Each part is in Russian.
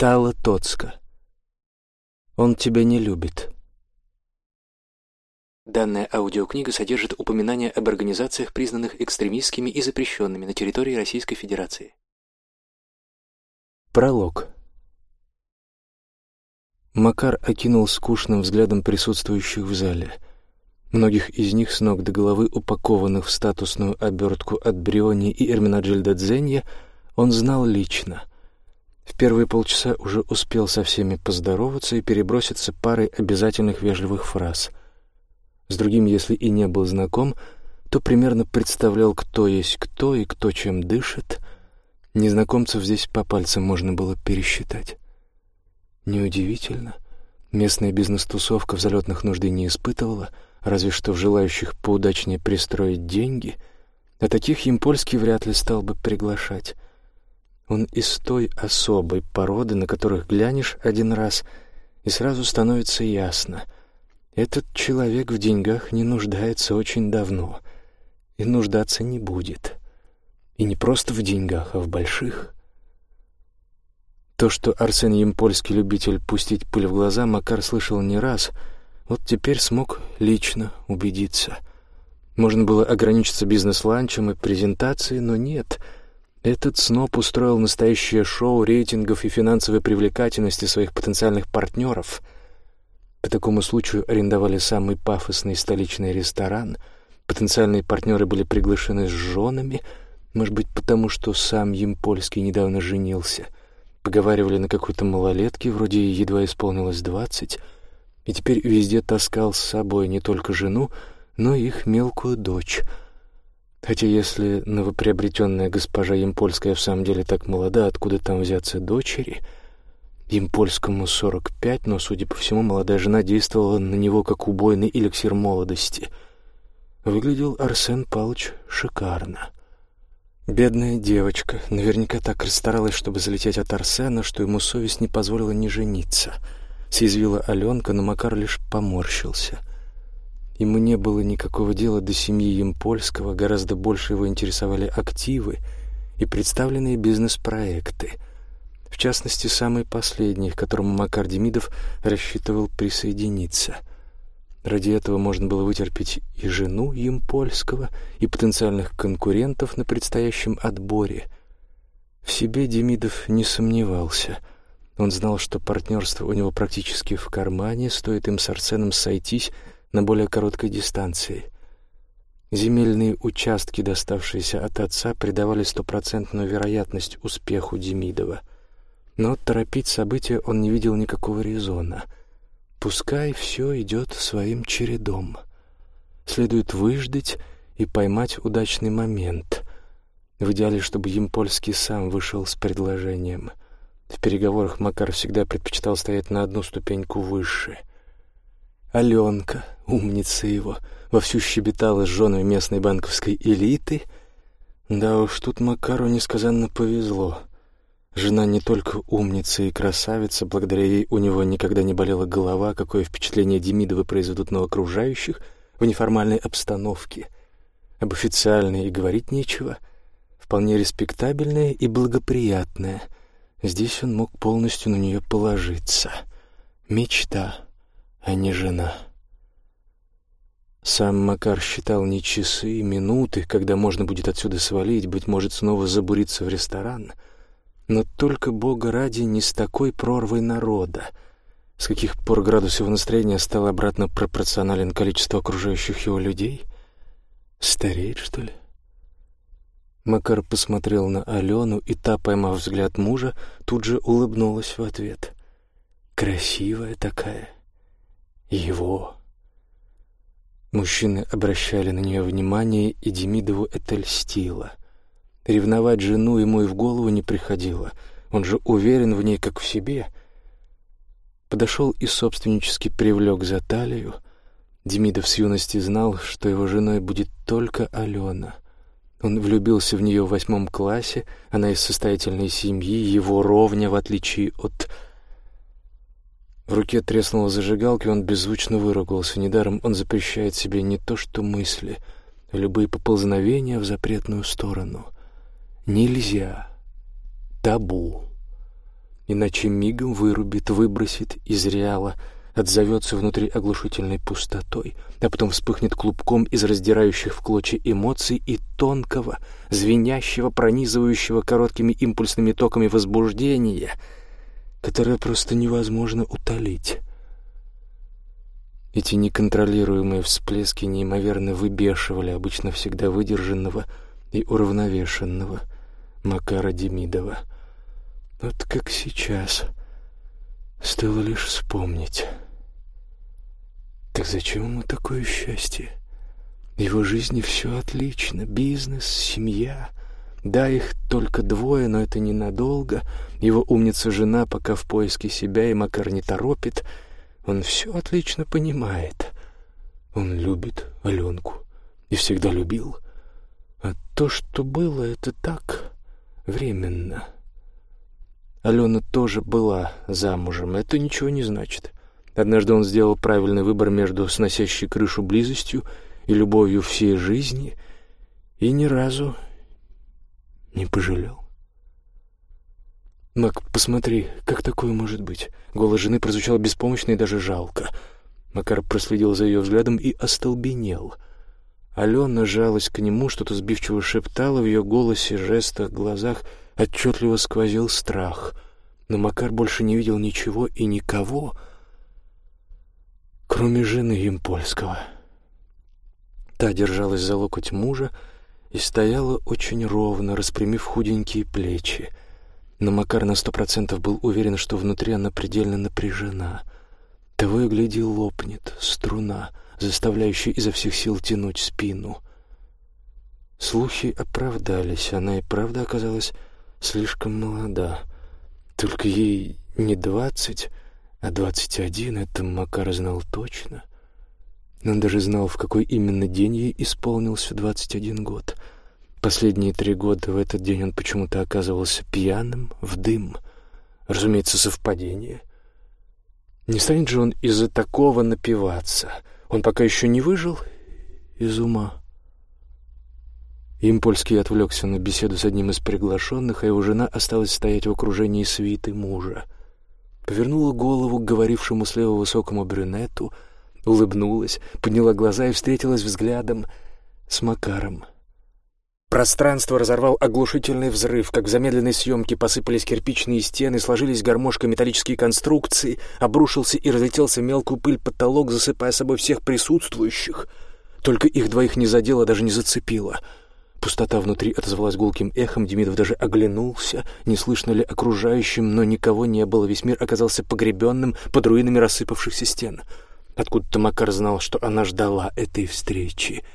Тала Тоцка. Он тебя не любит. Данная аудиокнига содержит упоминания об организациях, признанных экстремистскими и запрещенными на территории Российской Федерации. Пролог. Макар окинул скучным взглядом присутствующих в зале. Многих из них с ног до головы, упакованных в статусную обертку от Бриони и Эрминаджильда Дзенья, он знал лично. В первые полчаса уже успел со всеми поздороваться и переброситься парой обязательных вежливых фраз. С другим, если и не был знаком, то примерно представлял, кто есть кто и кто чем дышит. Незнакомцев здесь по пальцам можно было пересчитать. Неудивительно. Местная бизнес-тусовка в залетных нужды не испытывала, разве что в желающих поудачнее пристроить деньги, а таких им польский вряд ли стал бы приглашать. Он из той особой породы, на которых глянешь один раз, и сразу становится ясно. Этот человек в деньгах не нуждается очень давно и нуждаться не будет. И не просто в деньгах, а в больших. То, что Арсен Емпольский любитель пустить пыль в глаза, Макар слышал не раз, вот теперь смог лично убедиться. Можно было ограничиться бизнес-ланчем и презентацией, но нет — этот сноб устроил настоящее шоу рейтингов и финансовой привлекательности своих потенциальных партнеров. По такому случаю арендовали самый пафосный столичный ресторан. Потенциальные партнеры были приглашены с женами, может быть, потому что сам Емпольский недавно женился. Поговаривали на какой-то малолетке, вроде едва исполнилось двадцать, и теперь везде таскал с собой не только жену, но и их мелкую дочь — Хотя если новоприобретенная госпожа Емпольская в самом деле так молода, откуда там взяться дочери? Емпольскому сорок пять, но, судя по всему, молодая жена действовала на него как убойный эликсир молодости. Выглядел Арсен Павлович шикарно. Бедная девочка наверняка так расстаралась, чтобы залететь от Арсена, что ему совесть не позволила не жениться. Съязвила Аленка, но Макар лишь поморщился — Ему не было никакого дела до семьи Емпольского, гораздо больше его интересовали активы и представленные бизнес-проекты. В частности, самый последний, к которому Макар Демидов рассчитывал присоединиться. Ради этого можно было вытерпеть и жену Емпольского, и потенциальных конкурентов на предстоящем отборе. В себе Демидов не сомневался. Он знал, что партнерство у него практически в кармане, стоит им с Арсеном сойтись — на более короткой дистанции. Земельные участки, доставшиеся от отца, придавали стопроцентную вероятность успеху Демидова. Но торопить события он не видел никакого резона. Пускай все идет своим чередом. Следует выждать и поймать удачный момент. В идеале, чтобы Емпольский сам вышел с предложением. В переговорах Макар всегда предпочитал стоять на одну ступеньку выше — Аленка, умница его, вовсю щебетала с женой местной банковской элиты. Да уж, тут Макару несказанно повезло. Жена не только умница и красавица, благодаря ей у него никогда не болела голова, какое впечатление Демидовы произведут на окружающих в неформальной обстановке. Об официальной и говорить нечего. Вполне респектабельная и благоприятная. Здесь он мог полностью на нее положиться. Мечта а не жена. Сам Макар считал не часы, и минуты, когда можно будет отсюда свалить, быть может, снова забуриться в ресторан. Но только, Бога ради, не с такой прорвой народа. С каких пор градус его настроения стал обратно пропорционален количеству окружающих его людей? Стареет, что ли? Макар посмотрел на Алену, и та, поймав взгляд мужа, тут же улыбнулась в ответ. «Красивая такая» его. Мужчины обращали на нее внимание, и Демидову это льстило. Ревновать жену ему и в голову не приходило. Он же уверен в ней, как в себе. Подошел и собственнически привлек за талию. Демидов с юности знал, что его женой будет только Алена. Он влюбился в нее в восьмом классе, она из состоятельной семьи, его ровня, в отличие от в руке треснула зажигалка, и он беззвучно выругался. Недаром он запрещает себе не то что мысли, а любые поползновения в запретную сторону. Нельзя. Табу. иначе мигом вырубит, выбросит из реала, отзовется внутри оглушительной пустотой, а потом вспыхнет клубком из раздирающих в клочья эмоций и тонкого, звенящего, пронизывающего короткими импульсными токами возбуждения, которое просто невозможно утолить. Эти неконтролируемые всплески неимоверно выбешивали обычно всегда выдержанного и уравновешенного Макара Демидова. Вот как сейчас. Стоило лишь вспомнить. Так зачем ему такое счастье? Его жизни все отлично. Бизнес, семья. Да, их только двое, но это ненадолго. Его умница жена пока в поиске себя, и Макар не торопит — он все отлично понимает. Он любит Аленку и всегда любил. А то, что было, это так, временно. Алена тоже была замужем, это ничего не значит. Однажды он сделал правильный выбор между сносящей крышу близостью и любовью всей жизни, и ни разу не пожалел. «Мак, посмотри, как такое может быть?» Голос жены прозвучал беспомощно и даже жалко. Макар проследил за ее взглядом и остолбенел. Алена жалась к нему, что-то сбивчиво шептала, в ее голосе, жестах, глазах отчетливо сквозил страх. Но Макар больше не видел ничего и никого, кроме жены Импольского. Та держалась за локоть мужа и стояла очень ровно, распрямив худенькие плечи — но Макар на сто процентов был уверен, что внутри она предельно напряжена. Того и гляди лопнет струна, заставляющая изо всех сил тянуть спину. Слухи оправдались, она и правда оказалась слишком молода. Только ей не двадцать, а двадцать один, это Макар знал точно. Он даже знал, в какой именно день ей исполнился двадцать один год — Последние три года в этот день он почему-то оказывался пьяным, в дым. Разумеется, совпадение. Не станет же он из-за такого напиваться. Он пока еще не выжил из ума. Импольский отвлекся на беседу с одним из приглашенных, а его жена осталась стоять в окружении свиты мужа. Повернула голову к говорившему слева высокому брюнету, улыбнулась, подняла глаза и встретилась взглядом с Макаром — Пространство разорвал оглушительный взрыв, как в замедленной съемке посыпались кирпичные стены, сложились гармошкой металлические конструкции, обрушился и разлетелся мелкую пыль потолок, засыпая собой всех присутствующих. Только их двоих не задело, даже не зацепило. Пустота внутри отозвалась гулким эхом, Демидов даже оглянулся, не слышно ли окружающим, но никого не было, весь мир оказался погребенным под руинами рассыпавшихся стен. Откуда-то Макар знал, что она ждала этой встречи —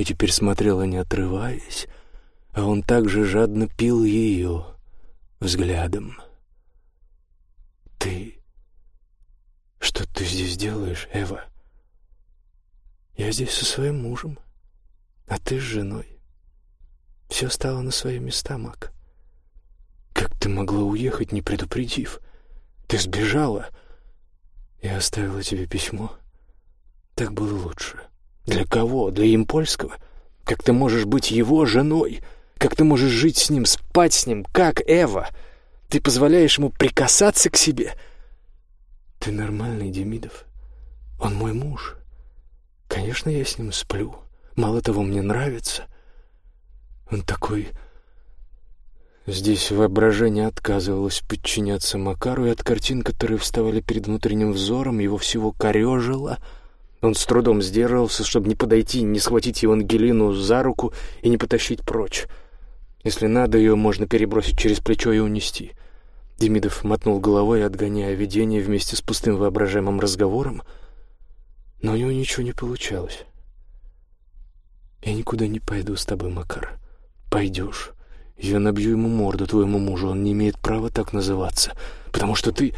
и теперь смотрела, не отрываясь, а он также жадно пил ее взглядом. «Ты... что ты здесь делаешь, Эва?» «Я здесь со своим мужем, а ты с женой. Все стало на свои места, Мак. Как ты могла уехать, не предупредив? Ты сбежала. Я оставила тебе письмо. Так было лучше». Для кого? Для Импольского? Как ты можешь быть его женой? Как ты можешь жить с ним, спать с ним? Как Эва? Ты позволяешь ему прикасаться к себе? Ты нормальный, Демидов. Он мой муж. Конечно, я с ним сплю. Мало того, мне нравится. Он такой... Здесь воображение отказывалось подчиняться Макару, и от картин, которые вставали перед внутренним взором, его всего корежило — он с трудом сдерживался, чтобы не подойти, не схватить его Ангелину за руку и не потащить прочь. Если надо, ее можно перебросить через плечо и унести. Демидов мотнул головой, отгоняя видение вместе с пустым воображаемым разговором, но у него ничего не получалось. «Я никуда не пойду с тобой, Макар. Пойдешь. Я набью ему морду, твоему мужу. Он не имеет права так называться, потому что ты...»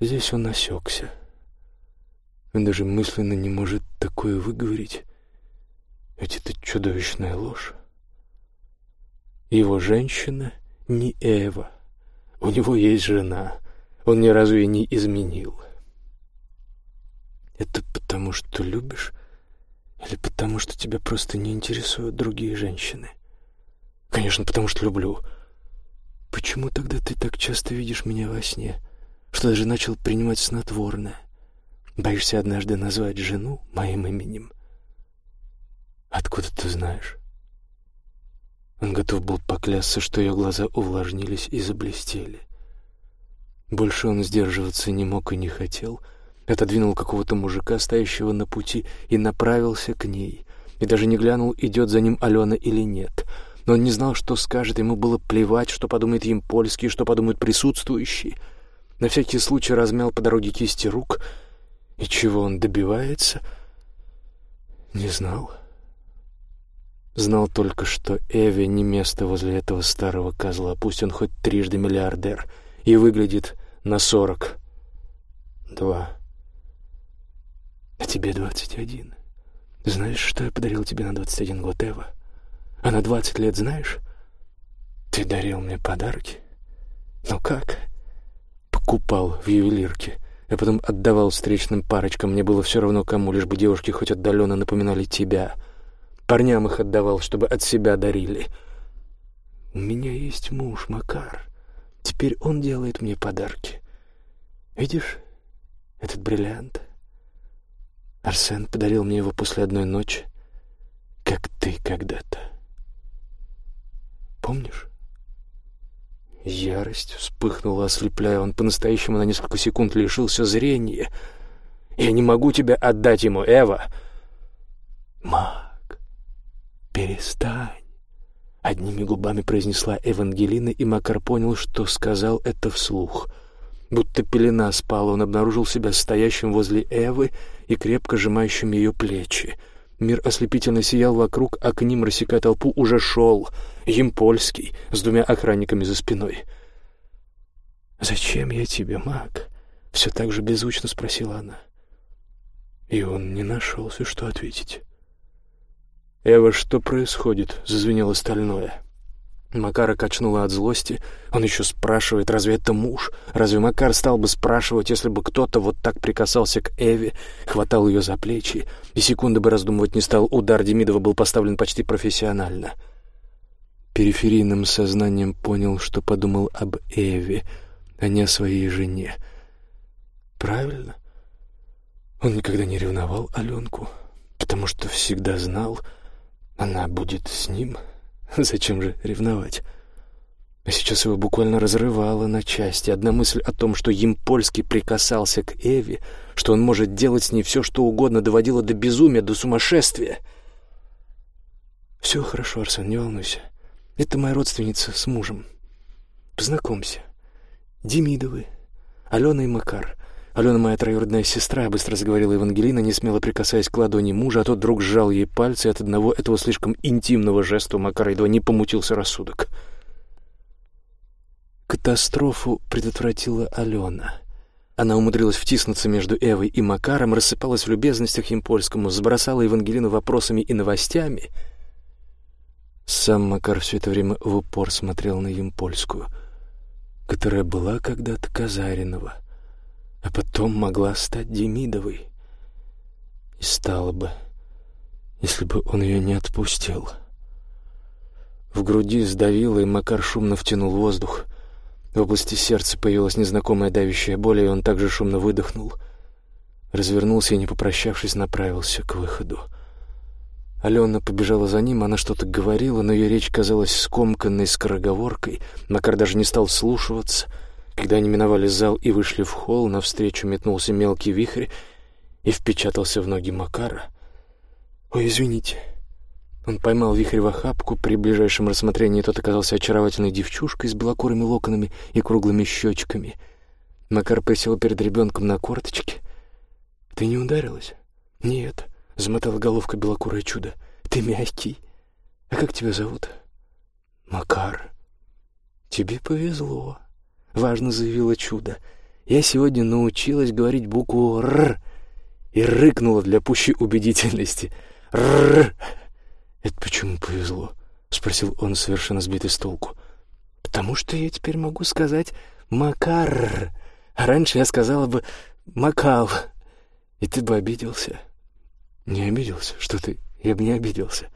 Здесь он осекся. Он даже мысленно не может такое выговорить. Ведь это чудовищная ложь. Его женщина не Эва. У него есть жена. Он ни разу и не изменил. Это потому, что любишь? Или потому, что тебя просто не интересуют другие женщины? Конечно, потому что люблю. Почему тогда ты так часто видишь меня во сне, что даже начал принимать снотворное? Боишься однажды назвать жену моим именем? Откуда ты знаешь? Он готов был поклясться, что ее глаза увлажнились и заблестели. Больше он сдерживаться не мог и не хотел. Отодвинул какого-то мужика, стоящего на пути, и направился к ней. И даже не глянул, идет за ним Алена или нет. Но он не знал, что скажет, ему было плевать, что подумает им польский, что подумают присутствующие. На всякий случай размял по дороге кисти рук. И чего он добивается, не знал. Знал только, что Эви не место возле этого старого козла, пусть он хоть трижды миллиардер, и выглядит на сорок два. А тебе двадцать один. Знаешь, что я подарил тебе на двадцать один год, Эва? А на двадцать лет знаешь? Ты дарил мне подарки. Ну как? Покупал в ювелирке. Я потом отдавал встречным парочкам. Мне было все равно кому, лишь бы девушки хоть отдаленно напоминали тебя — Парням их отдавал, чтобы от себя дарили. У меня есть муж, Макар. Теперь он делает мне подарки. Видишь этот бриллиант? Арсен подарил мне его после одной ночи, как ты когда-то. Помнишь? Ярость вспыхнула, ослепляя. Он по-настоящему на несколько секунд лишился зрения. «Я не могу тебя отдать ему, Эва!» «Ма!» «Перестань!» — одними губами произнесла Евангелина, и Макар понял, что сказал это вслух. Будто пелена спала, он обнаружил себя стоящим возле Эвы и крепко сжимающим ее плечи. Мир ослепительно сиял вокруг, а к ним, рассекая толпу, уже шел Емпольский с двумя охранниками за спиной. «Зачем я тебе, маг?» — все так же беззвучно спросила она. И он не нашелся, что ответить. «Эва, что происходит?» — зазвенело стальное. Макара качнула от злости. Он еще спрашивает, разве это муж? Разве Макар стал бы спрашивать, если бы кто-то вот так прикасался к Эве, хватал ее за плечи, и секунды бы раздумывать не стал, удар Демидова был поставлен почти профессионально. Периферийным сознанием понял, что подумал об Эве, а не о своей жене. Правильно. Он никогда не ревновал Аленку, потому что всегда знал — она будет с ним? Зачем же ревновать? А сейчас его буквально разрывало на части. Одна мысль о том, что им польский прикасался к Эве, что он может делать с ней все, что угодно, доводила до безумия, до сумасшествия. «Все хорошо, Арсен, не волнуйся. Это моя родственница с мужем. Познакомься. Демидовы, Алена и Макар. Алена моя троюродная сестра, быстро заговорила Евангелина, не смело прикасаясь к ладони мужа, а тот вдруг сжал ей пальцы, и от одного этого слишком интимного жеста у Макара едва не помутился рассудок. Катастрофу предотвратила Алена. Она умудрилась втиснуться между Эвой и Макаром, рассыпалась в любезностях Емпольскому, забросала Евангелину вопросами и новостями. Сам Макар все это время в упор смотрел на Емпольскую, которая была когда-то Казаринова — а потом могла стать Демидовой. И стала бы, если бы он ее не отпустил. В груди сдавило, и Макар шумно втянул воздух. В области сердца появилась незнакомая давящая боль, и он также шумно выдохнул. Развернулся и, не попрощавшись, направился к выходу. Алена побежала за ним, она что-то говорила, но ее речь казалась скомканной скороговоркой. Макар даже не стал вслушиваться — когда они миновали зал и вышли в холл, навстречу метнулся мелкий вихрь и впечатался в ноги Макара. «Ой, извините». Он поймал вихрь в охапку, при ближайшем рассмотрении тот оказался очаровательной девчушкой с белокурыми локонами и круглыми щечками. Макар присел перед ребенком на корточке. «Ты не ударилась?» «Нет», — замотала головка белокурое чудо. «Ты мягкий. А как тебя зовут?» «Макар». «Тебе повезло». — важно заявила чудо. «Я сегодня научилась говорить букву «р» и рыкнула для пущей убедительности. «Р». «Это почему повезло?» — спросил он, совершенно сбитый с толку. «Потому что я теперь могу сказать «Макар», а раньше я сказала бы «Макал», и ты бы обиделся». «Не обиделся? Что ты? Я бы не обиделся».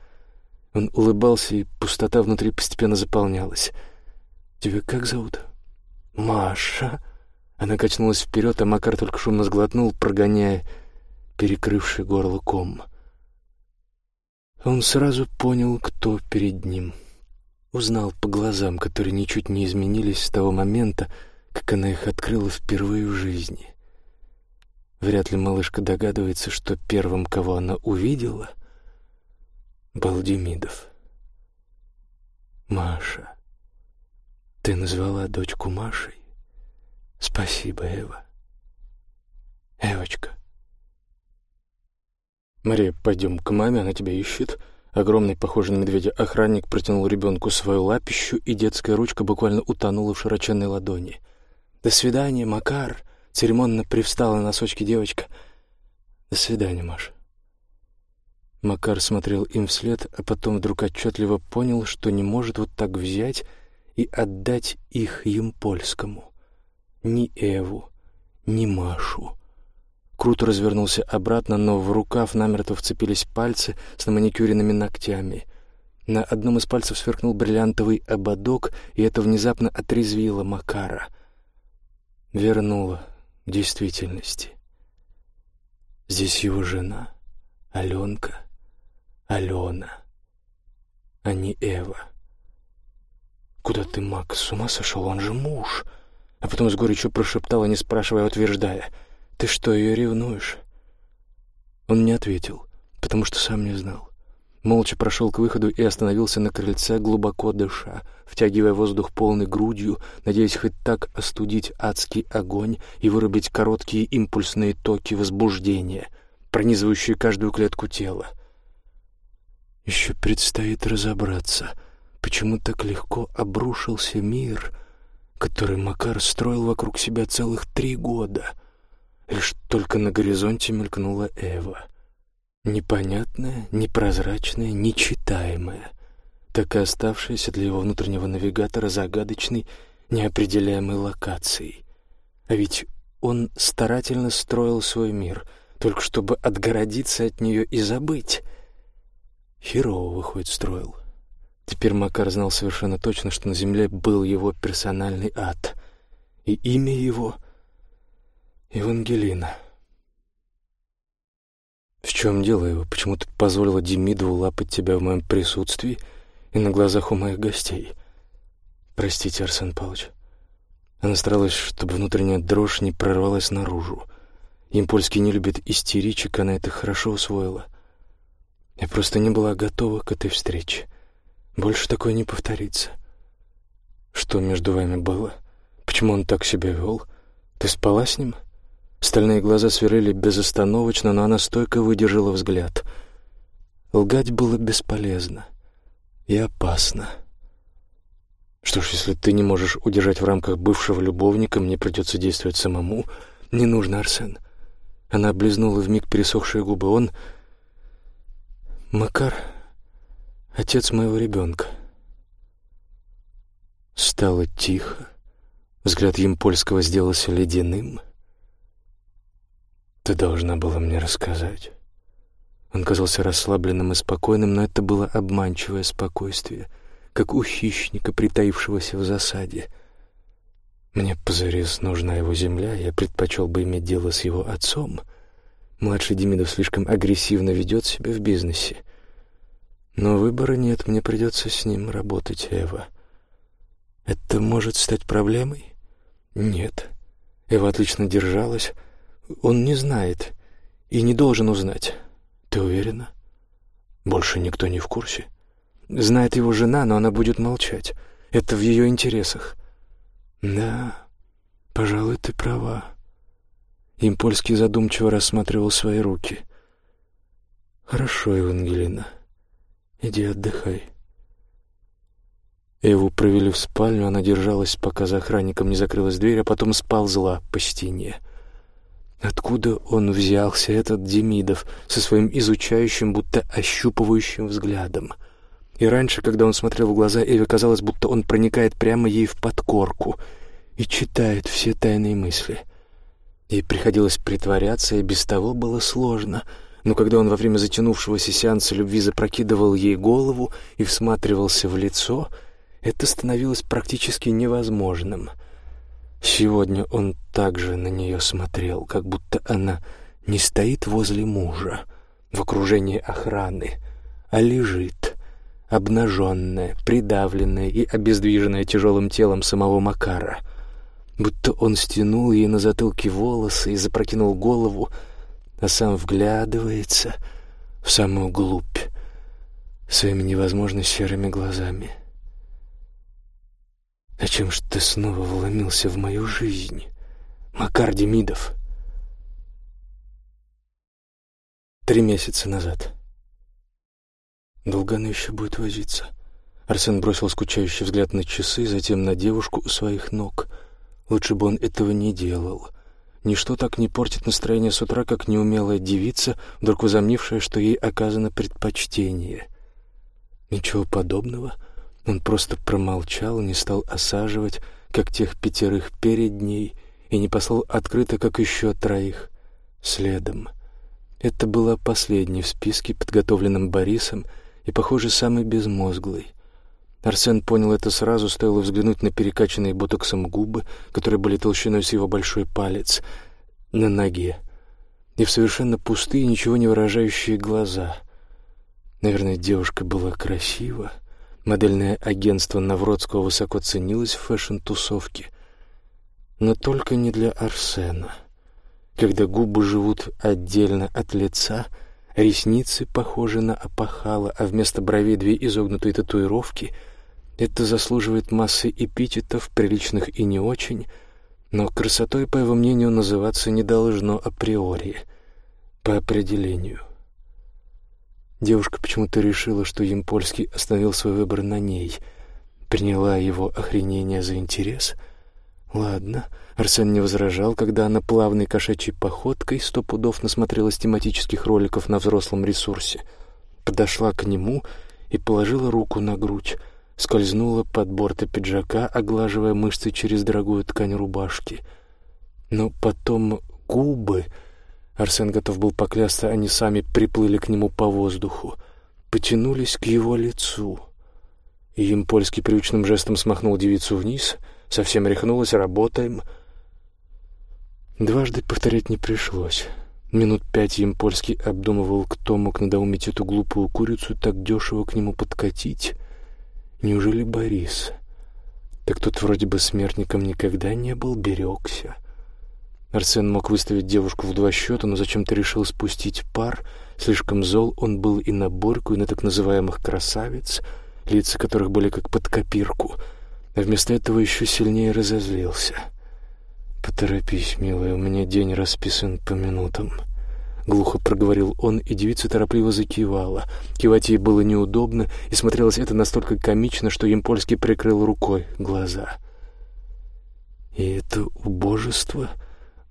Он улыбался, и пустота внутри постепенно заполнялась. «Тебя как зовут?» «Маша». Она качнулась вперед, а Макар только шумно сглотнул, прогоняя перекрывший горло ком. Он сразу понял, кто перед ним. Узнал по глазам, которые ничуть не изменились с того момента, как она их открыла впервые в жизни. Вряд ли малышка догадывается, что первым, кого она увидела, был Демидов. «Маша, ты назвала дочку Машей? Спасибо, Эва. Эвочка». «Мария, пойдем к маме, она тебя ищет». Огромный, похожий на медведя, охранник протянул ребенку свою лапищу, и детская ручка буквально утонула в широченной ладони. «До свидания, Макар!» — церемонно привстала на носочки девочка. «До свидания, Маша». Макар смотрел им вслед, а потом вдруг отчетливо понял, что не может вот так взять и отдать их им польскому. Ни Эву, ни Машу. Круто развернулся обратно, но в рукав намертво вцепились пальцы с наманикюренными ногтями. На одном из пальцев сверкнул бриллиантовый ободок, и это внезапно отрезвило Макара. Вернуло действительности. Здесь его жена, Аленка, Алена, а не Эва. «Куда ты, Макс, с ума сошел? Он же муж!» А потом с горечью прошептала, не спрашивая, утверждая — «Ты что, ее ревнуешь?» Он не ответил, потому что сам не знал. Молча прошел к выходу и остановился на крыльце, глубоко дыша, втягивая воздух полной грудью, надеясь хоть так остудить адский огонь и вырубить короткие импульсные токи возбуждения, пронизывающие каждую клетку тела. Еще предстоит разобраться, почему так легко обрушился мир, который Макар строил вокруг себя целых три года — Лишь только на горизонте мелькнула Эва. Непонятная, непрозрачная, нечитаемая, так и оставшаяся для его внутреннего навигатора загадочной, неопределяемой локацией. А ведь он старательно строил свой мир, только чтобы отгородиться от нее и забыть. Херово, выходит, строил. Теперь Макар знал совершенно точно, что на земле был его персональный ад. И имя его Евангелина. В чем дело его? Почему ты позволила Демидову лапать тебя в моем присутствии и на глазах у моих гостей? Простите, Арсен Павлович. Она старалась, чтобы внутренняя дрожь не прорвалась наружу. Импольский не любит истеричек, она это хорошо усвоила. Я просто не была готова к этой встрече. Больше такое не повторится. Что между вами было? Почему он так себя вел? Ты спала с ним?» Стальные глаза сверлили безостановочно, но она стойко выдержала взгляд. Лгать было бесполезно и опасно. Что ж, если ты не можешь удержать в рамках бывшего любовника, мне придется действовать самому. Не нужно, Арсен. Она облизнула вмиг пересохшие губы. Он... Макар, отец моего ребенка. Стало тихо. Взгляд Емпольского сделался ледяным — ты должна была мне рассказать. Он казался расслабленным и спокойным, но это было обманчивое спокойствие, как у хищника, притаившегося в засаде. Мне позарез нужна его земля, я предпочел бы иметь дело с его отцом. Младший Демидов слишком агрессивно ведет себя в бизнесе. Но выбора нет, мне придется с ним работать, Эва. Это может стать проблемой? Нет. Эва отлично держалась, он не знает и не должен узнать. Ты уверена? Больше никто не в курсе. Знает его жена, но она будет молчать. Это в ее интересах. Да, пожалуй, ты права. Импольский задумчиво рассматривал свои руки. Хорошо, Евангелина, иди отдыхай. Эву провели в спальню, она держалась, пока за охранником не закрылась дверь, а потом сползла по стене. Откуда он взялся, этот Демидов, со своим изучающим, будто ощупывающим взглядом? И раньше, когда он смотрел в глаза, Эве казалось, будто он проникает прямо ей в подкорку и читает все тайные мысли. Ей приходилось притворяться, и без того было сложно. Но когда он во время затянувшегося сеанса любви запрокидывал ей голову и всматривался в лицо, это становилось практически невозможным. Сегодня он также на нее смотрел, как будто она не стоит возле мужа, в окружении охраны, а лежит, обнаженная, придавленная и обездвиженная тяжелым телом самого Макара. Будто он стянул ей на затылке волосы и запрокинул голову, а сам вглядывается в самую глубь своими невозможно серыми глазами. «Зачем ж ты снова вломился в мою жизнь, Макар Демидов?» Три месяца назад. Долго она еще будет возиться? Арсен бросил скучающий взгляд на часы, затем на девушку у своих ног. Лучше бы он этого не делал. Ничто так не портит настроение с утра, как неумелая девица, вдруг возомнившая, что ей оказано предпочтение. Ничего подобного. Он просто промолчал, не стал осаживать, как тех пятерых перед ней, и не послал открыто, как еще троих, следом. Это была последней в списке, подготовленном Борисом, и, похоже, самый безмозглый. Арсен понял это сразу, стоило взглянуть на перекачанные ботоксом губы, которые были толщиной с его большой палец, на ноге, и в совершенно пустые, ничего не выражающие глаза. Наверное, девушка была красива. Модельное агентство Навродского высоко ценилось в фэшн-тусовке. Но только не для Арсена. Когда губы живут отдельно от лица — Ресницы похожи на опахало, а вместо бровей две изогнутые татуировки. Это заслуживает массы эпитетов, приличных и не очень, но красотой, по его мнению, называться не должно априори, по определению. Девушка почему-то решила, что Емпольский остановил свой выбор на ней, приняла его охренение за интерес. Ладно, — Арсен не возражал, когда она плавной кошачьей походкой сто пудов насмотрелась тематических роликов на взрослом ресурсе. Подошла к нему и положила руку на грудь, скользнула под борта пиджака, оглаживая мышцы через дорогую ткань рубашки. Но потом губы... Арсен готов был поклясться, они сами приплыли к нему по воздуху, потянулись к его лицу. И им польский привычным жестом смахнул девицу вниз, совсем рехнулась, работаем — Дважды повторять не пришлось. Минут пять Емпольский обдумывал, кто мог надоумить эту глупую курицу так дешево к нему подкатить. Неужели Борис? Так тот вроде бы смертником никогда не был, берегся. Арсен мог выставить девушку в два счета, но зачем-то решил спустить пар. Слишком зол он был и на Борьку, и на так называемых красавиц, лица которых были как под копирку, а вместо этого еще сильнее разозлился — «Поторопись, милая, у меня день расписан по минутам». Глухо проговорил он, и девица торопливо закивала. Кивать ей было неудобно, и смотрелось это настолько комично, что Емпольский прикрыл рукой глаза. «И это убожество?»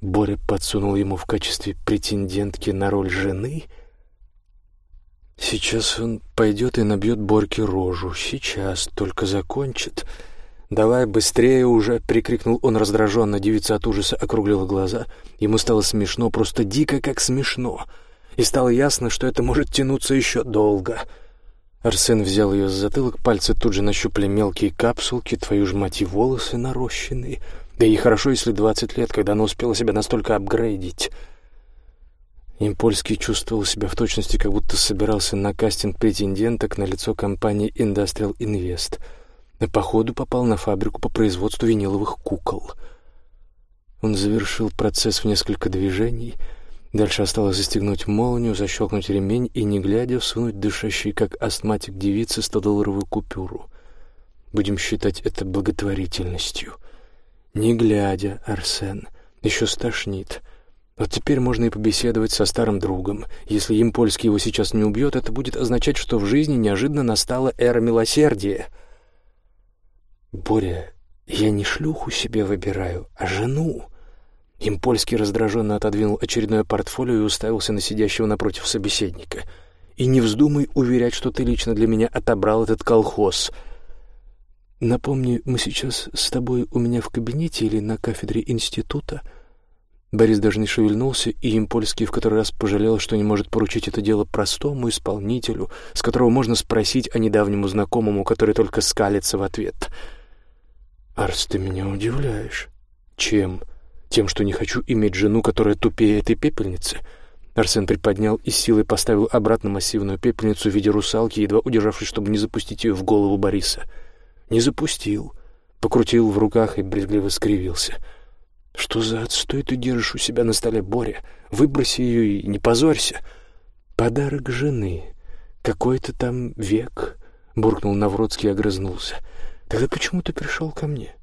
Боря подсунул ему в качестве претендентки на роль жены. Сейчас он пойдет и набьет Борьке рожу. Сейчас только закончит. «Давай быстрее уже!» — прикрикнул он раздраженно. Девица от ужаса округлила глаза. Ему стало смешно, просто дико как смешно. И стало ясно, что это может тянуться еще долго. Арсен взял ее с затылок, пальцы тут же нащупали мелкие капсулки, твою ж мать и волосы нарощенные. Да и хорошо, если двадцать лет, когда она успела себя настолько апгрейдить. Импольский чувствовал себя в точности, как будто собирался на кастинг претенденток на лицо компании Industrial Invest — и походу попал на фабрику по производству виниловых кукол. Он завершил процесс в несколько движений. Дальше осталось застегнуть молнию, защелкнуть ремень и, не глядя, всунуть дышащий, как астматик девицы, 100-долларовую купюру. Будем считать это благотворительностью. Не глядя, Арсен, еще стошнит. Вот теперь можно и побеседовать со старым другом. Если им польский его сейчас не убьет, это будет означать, что в жизни неожиданно настала эра милосердия — «Боря, я не шлюху себе выбираю, а жену». Импольский раздраженно отодвинул очередное портфолио и уставился на сидящего напротив собеседника. «И не вздумай уверять, что ты лично для меня отобрал этот колхоз». «Напомни, мы сейчас с тобой у меня в кабинете или на кафедре института?» Борис даже не шевельнулся, и Импольский в который раз пожалел, что не может поручить это дело простому исполнителю, с которого можно спросить о недавнему знакомому, который только скалится в ответ. «Арс, ты меня удивляешь». «Чем?» «Тем, что не хочу иметь жену, которая тупее этой пепельницы». Арсен приподнял и силой поставил обратно массивную пепельницу в виде русалки, едва удержавшись, чтобы не запустить ее в голову Бориса. «Не запустил». Покрутил в руках и брезгливо скривился — «Что за отстой ты держишь у себя на столе, Боря? Выброси ее и не позорься!» «Подарок жены. Какой-то там век», — буркнул Навродский и огрызнулся. «Тогда почему ты пришел ко мне?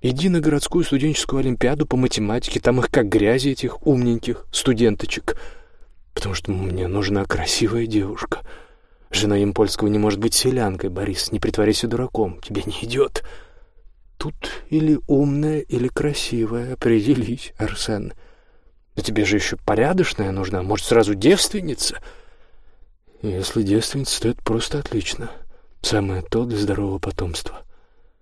Иди на городскую студенческую олимпиаду по математике, там их как грязи, этих умненьких студенточек. Потому что мне нужна красивая девушка. Жена Импольского не может быть селянкой, Борис, не притворяйся дураком, тебе не идет». Тут или умная, или красивая. Определись, Арсен. Да тебе же еще порядочная нужна. Может, сразу девственница? Если девственница, то это просто отлично. Самое то для здорового потомства.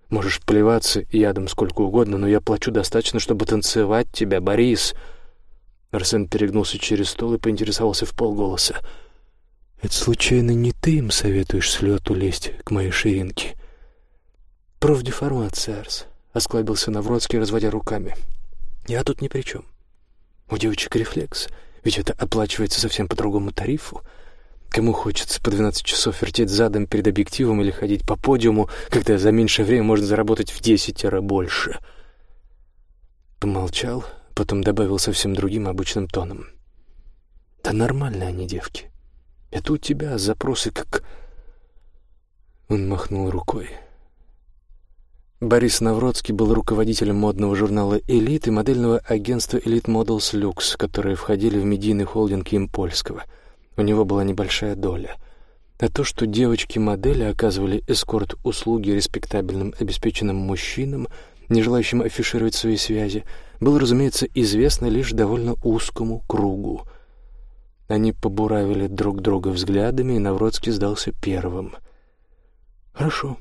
Можешь плеваться ядом сколько угодно, но я плачу достаточно, чтобы танцевать тебя, Борис. Арсен перегнулся через стол и поинтересовался в полголоса. «Это случайно не ты им советуешь с лету лезть к моей ширинке?» «Профдеформация, Арс», — осклабился Навродский, разводя руками. «Я тут ни при чем. У девочек рефлекс, ведь это оплачивается совсем по другому тарифу. Кому хочется по 12 часов вертеть задом перед объективом или ходить по подиуму, когда за меньшее время можно заработать в десятеро больше?» Помолчал, потом добавил совсем другим обычным тоном. «Да нормально они, девки. Это у тебя запросы как...» Он махнул рукой. Борис Навродский был руководителем модного журнала «Элит» и модельного агентства «Элит Models Lux», которые входили в медийный холдинг Импольского. У него была небольшая доля. А то, что девочки-модели оказывали эскорт-услуги респектабельным обеспеченным мужчинам, не желающим афишировать свои связи, было, разумеется, известно лишь довольно узкому кругу. Они побуравили друг друга взглядами, и Навродский сдался первым. «Хорошо»,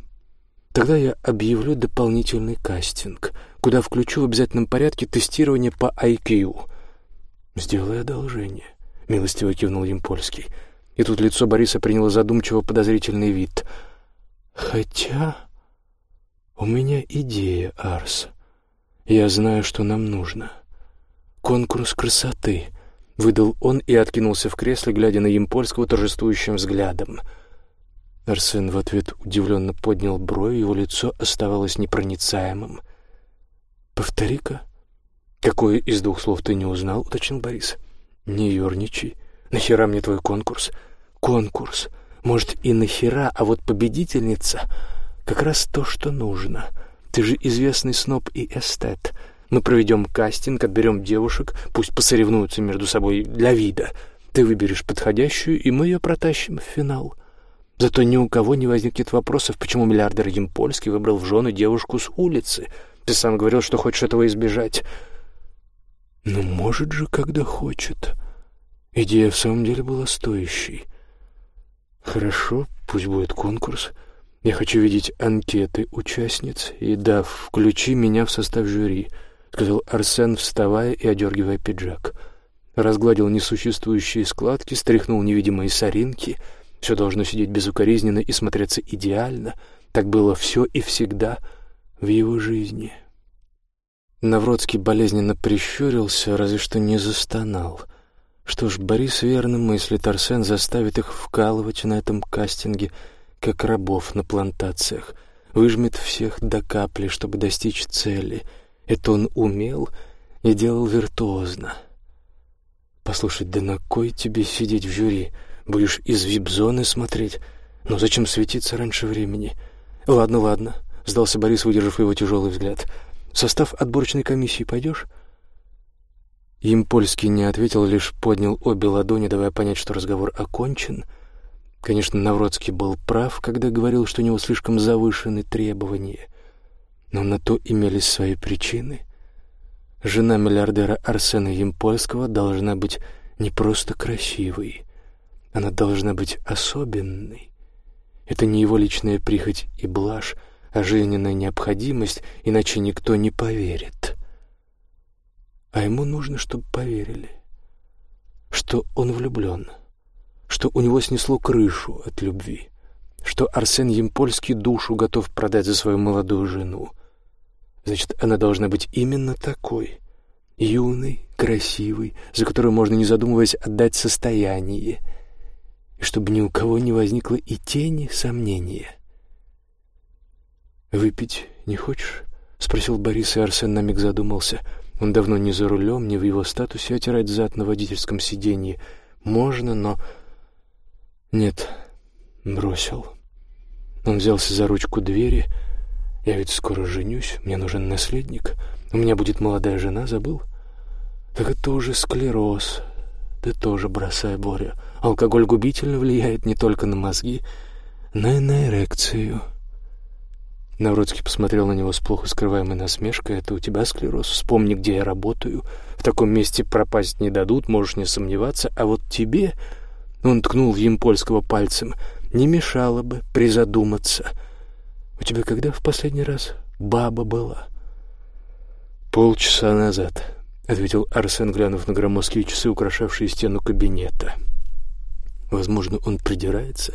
Тогда я объявлю дополнительный кастинг, куда включу в обязательном порядке тестирование по IQ. Сделай одолжение, милостиво кивнул Емпольский. И тут лицо Бориса приняло задумчиво подозрительный вид. Хотя у меня идея, Арс. Я знаю, что нам нужно. Конкурс красоты, выдал он и откинулся в кресле, глядя на Емпольского торжествующим взглядом. — Арсен в ответ удивленно поднял брови, его лицо оставалось непроницаемым. «Повтори-ка». «Какое из двух слов ты не узнал?» — уточнил Борис. «Не ерничай. Нахера мне твой конкурс?» «Конкурс. Может, и нахера, а вот победительница — как раз то, что нужно. Ты же известный сноб и эстет. Мы проведем кастинг, отберем девушек, пусть посоревнуются между собой для вида. Ты выберешь подходящую, и мы ее протащим в финал». Зато ни у кого не возникнет вопросов, почему миллиардер Емпольский выбрал в жены девушку с улицы. Ты сам говорил, что хочешь этого избежать. Ну, может же, когда хочет. Идея в самом деле была стоящей. Хорошо, пусть будет конкурс. Я хочу видеть анкеты участниц. И да, включи меня в состав жюри, сказал Арсен, вставая и одергивая пиджак. Разгладил несуществующие складки, стряхнул невидимые соринки — все должно сидеть безукоризненно и смотреться идеально. Так было все и всегда в его жизни. Навродский болезненно прищурился, разве что не застонал. Что ж, Борис верно мыслит, Арсен заставит их вкалывать на этом кастинге, как рабов на плантациях, выжмет всех до капли, чтобы достичь цели. Это он умел и делал виртуозно. «Послушай, да на кой тебе сидеть в жюри?» Будешь из вип-зоны смотреть? Ну зачем светиться раньше времени? Ладно, ладно, сдался Борис, выдержав его тяжелый взгляд. В состав отборочной комиссии пойдешь? Им польский не ответил, лишь поднял обе ладони, давая понять, что разговор окончен. Конечно, Навродский был прав, когда говорил, что у него слишком завышены требования. Но на то имелись свои причины. Жена миллиардера Арсена Емпольского должна быть не просто красивой, она должна быть особенной. Это не его личная прихоть и блажь, а жизненная необходимость, иначе никто не поверит. А ему нужно, чтобы поверили, что он влюблен, что у него снесло крышу от любви, что Арсен Емпольский душу готов продать за свою молодую жену. Значит, она должна быть именно такой, юной, красивой, за которую можно, не задумываясь, отдать состояние, и чтобы ни у кого не возникло и тени сомнения. «Выпить не хочешь?» — спросил Борис, и Арсен на миг задумался. Он давно не за рулем, не в его статусе отирать зад на водительском сиденье. Можно, но... Нет, бросил. Он взялся за ручку двери. «Я ведь скоро женюсь, мне нужен наследник. У меня будет молодая жена, забыл?» «Так это уже склероз. Ты тоже бросай, Боря. Алкоголь губительно влияет не только на мозги, но на эрекцию». Навродский посмотрел на него с плохо скрываемой насмешкой. «Это у тебя склероз. Вспомни, где я работаю. В таком месте пропасть не дадут, можешь не сомневаться. А вот тебе...» Он ткнул в Емпольского пальцем. «Не мешало бы призадуматься. У тебя когда в последний раз баба была?» «Полчаса назад», — ответил Арсен, глянув на громоздкие часы, украшавшие стену кабинета. «Возможно, он придирается,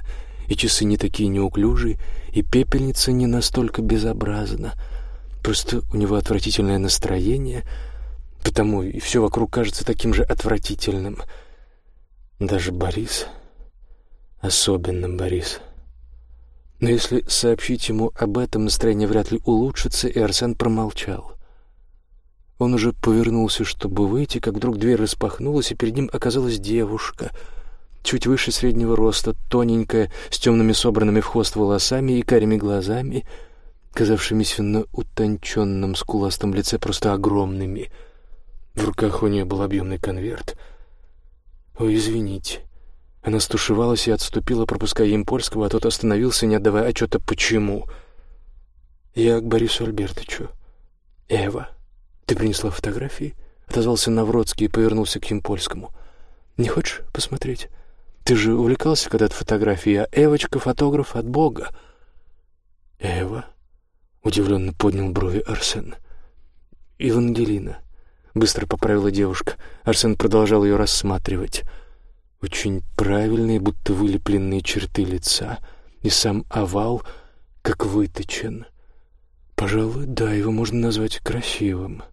и часы не такие неуклюжие, и пепельница не настолько безобразна. Просто у него отвратительное настроение, потому и все вокруг кажется таким же отвратительным. Даже Борис, особенно Борис. Но если сообщить ему об этом, настроение вряд ли улучшится, и Арсен промолчал. Он уже повернулся, чтобы выйти, как вдруг дверь распахнулась, и перед ним оказалась девушка — чуть выше среднего роста, тоненькая, с темными собранными в хвост волосами и карими глазами, казавшимися на утонченном скуластом лице просто огромными. В руках у нее был объемный конверт. «Ой, извините». Она стушевалась и отступила, пропуская Емпольского, а тот остановился, не отдавая отчета «почему?». «Я к Борису Альбертовичу». «Эва, ты принесла фотографии?» Отозвался Навродский и повернулся к Емпольскому. «Не хочешь посмотреть?» Ты же увлекался когда-то фотографией, а Эвочка — фотограф от Бога. Эва? Удивленно поднял брови Арсен. Евангелина. Быстро поправила девушка. Арсен продолжал ее рассматривать. Очень правильные, будто вылепленные черты лица. И сам овал, как выточен. Пожалуй, да, его можно назвать красивым.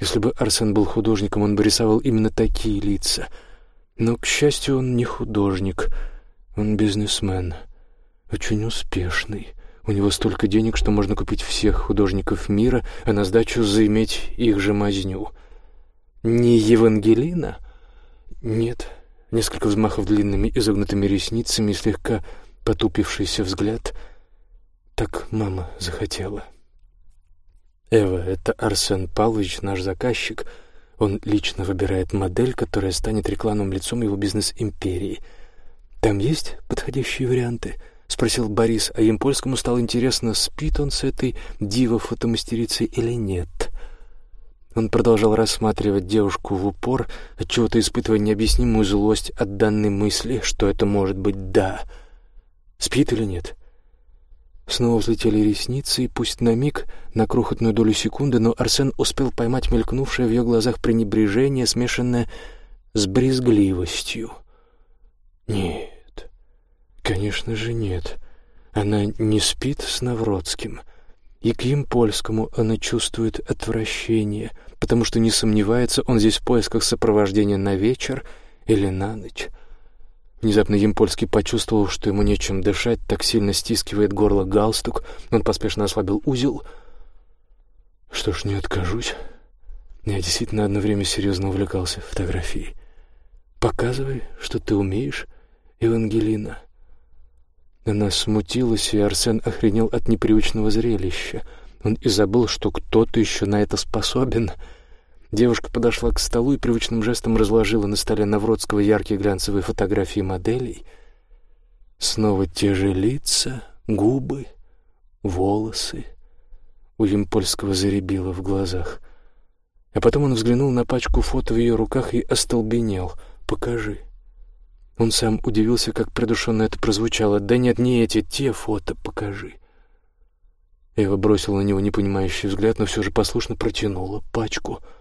Если бы Арсен был художником, он бы рисовал именно такие лица — но, к счастью, он не художник, он бизнесмен, очень успешный. У него столько денег, что можно купить всех художников мира, а на сдачу заиметь их же мазню. Не Евангелина? Нет. Несколько взмахов длинными изогнутыми ресницами и слегка потупившийся взгляд. Так мама захотела. Эва, это Арсен Павлович, наш заказчик — он лично выбирает модель, которая станет рекламным лицом его бизнес-империи. «Там есть подходящие варианты?» — спросил Борис, а им польскому стало интересно, спит он с этой диво-фотомастерицей или нет. Он продолжал рассматривать девушку в упор, отчего-то испытывая необъяснимую злость от данной мысли, что это может быть «да». Спит или нет? Снова взлетели ресницы, и пусть на миг, на крохотную долю секунды, но Арсен успел поймать мелькнувшее в ее глазах пренебрежение, смешанное с брезгливостью. Нет, конечно же нет. Она не спит с Навродским. И к Емпольскому она чувствует отвращение, потому что не сомневается, он здесь в поисках сопровождения на вечер или на ночь. Внезапно Емпольский почувствовал, что ему нечем дышать, так сильно стискивает горло галстук. Он поспешно ослабил узел. Что ж, не откажусь. Я действительно одно время серьезно увлекался фотографией. Показывай, что ты умеешь, Евангелина. Она смутилась, и Арсен охренел от непривычного зрелища. Он и забыл, что кто-то еще на это способен — Девушка подошла к столу и привычным жестом разложила на столе Навродского яркие глянцевые фотографии моделей. Снова те же лица, губы, волосы. У Емпольского заребило в глазах. А потом он взглянул на пачку фото в ее руках и остолбенел. «Покажи». Он сам удивился, как придушенно это прозвучало. «Да нет, не эти, те фото, покажи». Эва бросила на него непонимающий взгляд, но все же послушно протянула пачку —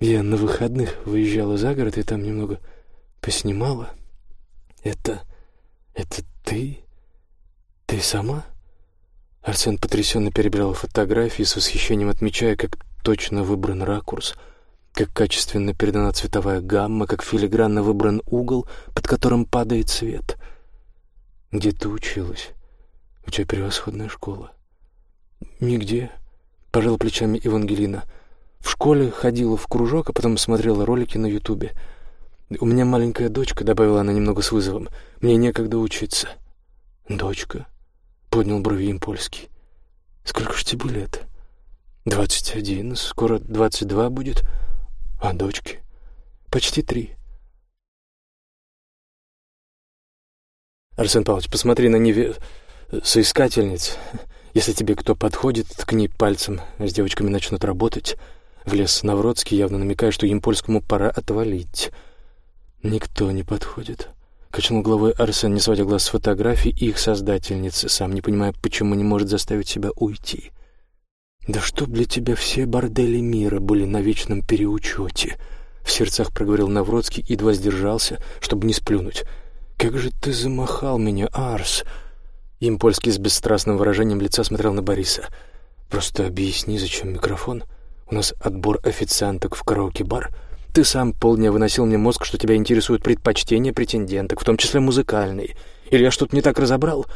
Я на выходных выезжала за город и там немного поснимала. Это... это ты? Ты сама?» Арсен потрясенно перебирал фотографии с восхищением отмечая, как точно выбран ракурс, как качественно передана цветовая гамма, как филигранно выбран угол, под которым падает свет. «Где ты училась? У тебя превосходная школа». «Нигде», — пожала плечами Евангелина. «В школе ходила в кружок, а потом смотрела ролики на Ютубе. У меня маленькая дочка», — добавила она немного с вызовом. «Мне некогда учиться». «Дочка?» поднял брови им польский. «Сколько ж тебе лет?» «Двадцать один, скоро двадцать два будет. А дочке?» «Почти три». «Арсен Павлович, посмотри на неве... соискательниц. Если тебе кто подходит, ткни пальцем, с девочками начнут работать». Влез Навродский, явно намекая, что им польскому пора отвалить. «Никто не подходит». Качнул головой Арсен, не сводя глаз с фотографий их создательницы, сам не понимая, почему не может заставить себя уйти. «Да чтоб для тебя все бордели мира были на вечном переучете!» В сердцах проговорил Навродский, едва сдержался, чтобы не сплюнуть. «Как же ты замахал меня, Арс!» Импольский с бесстрастным выражением лица смотрел на Бориса. «Просто объясни, зачем микрофон? У нас отбор официанток в караоке-бар. Ты сам полдня выносил мне мозг, что тебя интересуют предпочтения претенденток, в том числе музыкальные. Или я что-то не так разобрал?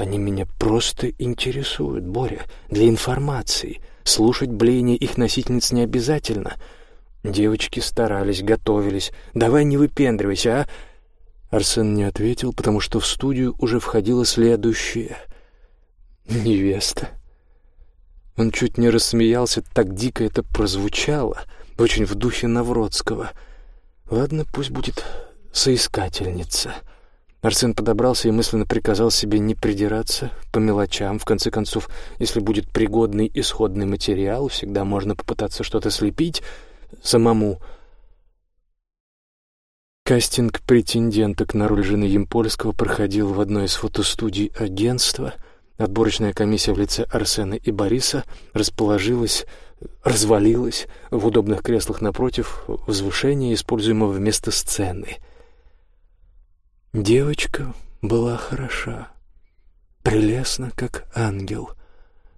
Они меня просто интересуют, Боря, для информации. Слушать блеяние их носительниц не обязательно. Девочки старались, готовились. Давай не выпендривайся, а? Арсен не ответил, потому что в студию уже входила следующая. Невеста. Он чуть не рассмеялся, так дико это прозвучало — очень в духе Навродского. Ладно, пусть будет соискательница. Арсен подобрался и мысленно приказал себе не придираться по мелочам. В конце концов, если будет пригодный исходный материал, всегда можно попытаться что-то слепить самому. Кастинг претенденток на роль жены Емпольского проходил в одной из фотостудий агентства. Отборочная комиссия в лице Арсена и Бориса расположилась развалилась в удобных креслах напротив возвышения, используемого вместо сцены. Девочка была хороша, прелестна, как ангел,